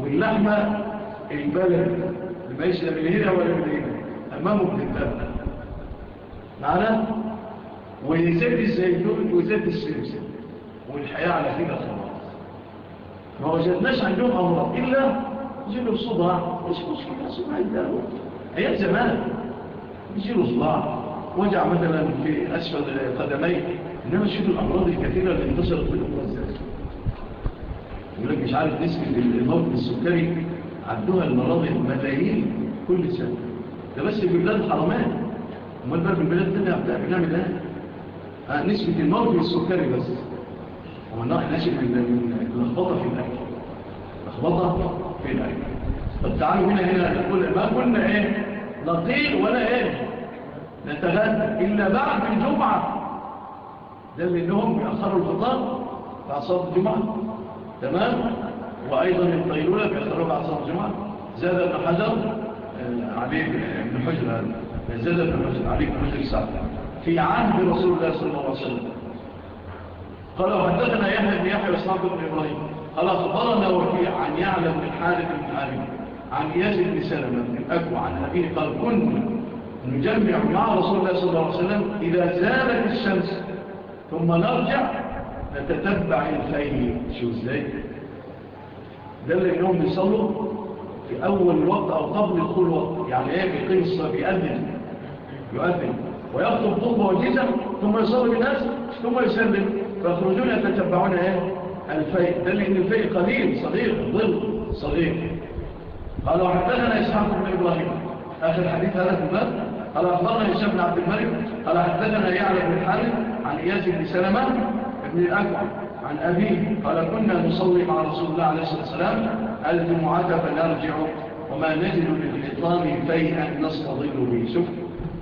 واللحمة البلد لما لا من هنا ولا من هنا. أمامه بتتبقى معنا وزيت الزيتون وزيت السمسم. والحياة على كده خلاص ما وجدناش عندهم أمراض إلا يجيلوا صداع ويسكوا كده صداع الدارو أيام زمان. يجيلوا صداع وجع مثلا في أسفل قدميه انما شفت الامراض الكثيرة اللي انتشرت في الأمراض يقول لك مش عارف نسبة الموت السكري عدوها المراضي ملايين كل سنة. ده بس في بلاد الحرمان. أمال بقى في البلاد الثانية بنعمل إيه؟ آه، نسبة الموت السكري بس. هو ناشئ من اللخبطه في الأكل. لخبطة في الأكل. طب تعالوا هنا هنا نقول ما قلنا إيه؟ نطير ولا إيه؟ نتغدى. إلا بعد الجمعة. ده لأنهم بيأخروا الفطار بعصار الجمعة. تمام؟ وأيضا الطيلولة بيأخروا بعصار الجمعة. زاد ابن آه، آه، حجر علي بن حجر زاد ابن حجر علي بن حجر سعد في عهد رسول الله صلى الله عليه وسلم. قال وحدثنا يحيى بن يحيى وصحابه بن إبراهيم. قال أخبرنا وكيع عن يعلم من حارث بن عالم عن يزيد بن سلمة بن أكوع عن أبيه قال كنا نجمع مع رسول الله صلى الله عليه وسلم إذا زالت الشمس ثم نرجع نتتبع الفيل شو إزاي؟ ده اللي يوم بيصلوا في أول وقت أو قبل دخول وقت يعني إيه؟ بيقيم الصلاة بيأذن. يؤذن ويخطب خطبه وجيزه ثم يصلي الناس ثم يسلم. فيخرجون يتتبعون إيه؟ الفيء. ده لأن الفيء قليل صغير ظل صغير. قال وحدثنا إسحاق بن إبراهيم. آخر حديث هذا في قال أخبرنا هشام بن عبد الملك. قال حدثنا يعلى بن حارث. عن إياس بن سلمة بن الأكوع عن أبيه قال كنا نصلي مع رسول الله عليه الصلاة والسلام الجمعة فنرجع وما نجد للحطام فيئا نستظل به. شوف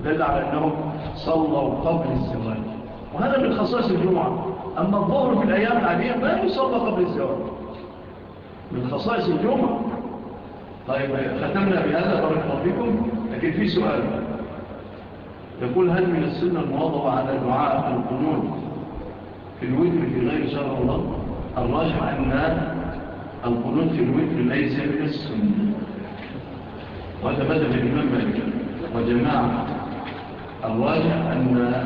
دل على أنهم صلوا قبل الزواج وهذا من خصائص الجمعة. أما الظهر في الأيام العادية ما يصلى قبل الزواج من خصائص الجمعة. طيب ختمنا بهذا بارك الله فيكم. لكن في سؤال. يقول هل من السنة الموضوع على دعاء القنون في الوتر في غير شر الله؟ الراجع أن القنون في الوتر ليس من السنة. وتبدأ من الإمام مالك وجماعة. الراجع أن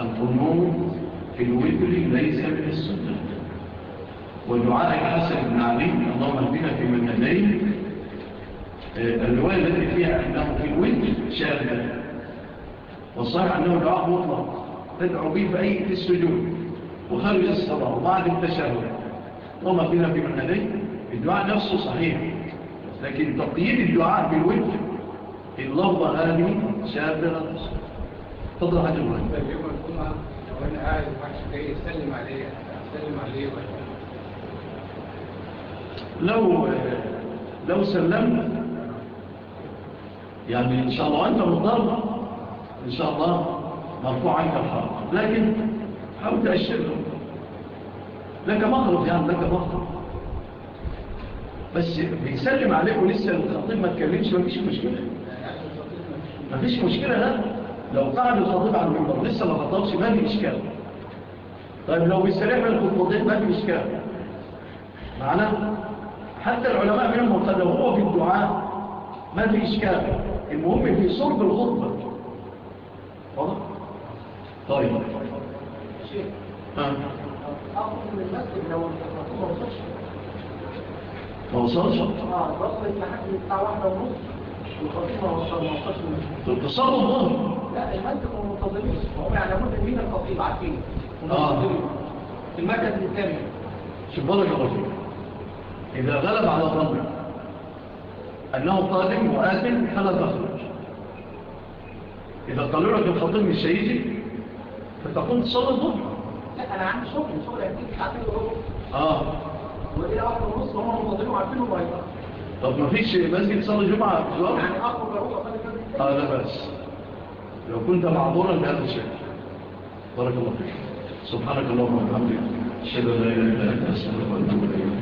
القنون في الوتر ليس من السنة. ودعاء الحسن بن علي اللهم اهدنا في من هديه آه، الرواية التي فيها أنه في الوتر شاذة والصحيح أنه دعاء مطلق. تدعو به في, أي في السجود. وخارج الصلاة وبعد التشهد وما فينا في معنى عليه الدعاء نفسه صحيح. لكن تقييد الدعاء بالوجه اللفظة هذه شابرة تضرع حاجة الله طيب، يوم لو أنا قاعد جاي يسلم عليه عليه لو لو يعني إن شاء الله أنت مضطر. إن شاء الله مرفوع عنك الحرب لكن حاول تأشره. لك مخرج يعني لك مخرج. بس بيسلم عليك ولسه الخطيب ما تكلمش ما فيش مشكلة. ما فيش مشكلة لا. لو قعد الخطيب على المنبر لسه ما خطبش ما في إشكال. طيب لو بيستلم الخطيب ما في إشكال. معنا حتى العلماء منهم قال لو هو في الدعاء ما في إشكال. المهم في صلب الخطبة طيب شيخ ها اقصد المسجد لو وصلش وصلش؟ آه وصل التحدي بتاع واحدة ما وصلش طب تصلوا لا المسجد ما منتظمينش هم يعني لابد مين الخطيب عارفين آه في الثاني شوف بالك يا خطيب إذا غلب على ظنك أنه طالب وآثم فلا تخرج إذا طلعوا لك الخطيب مش هيجي فتكون تصلي الظهر. لا أنا عندي شغل شغل هتيجي آه. وإلى واحد ونص هم المنتظرين وعارفين هم طب ما فيش مسجد صلي جمعة في الوقت؟ يعني أخر بروح آه لا بس لو كنت معذورا بهذا الشيء. بارك الله فيك. سبحانك اللهم وبحمدك أشهد أن لا إله إلا أنت أستغفرك وأتوب إليك.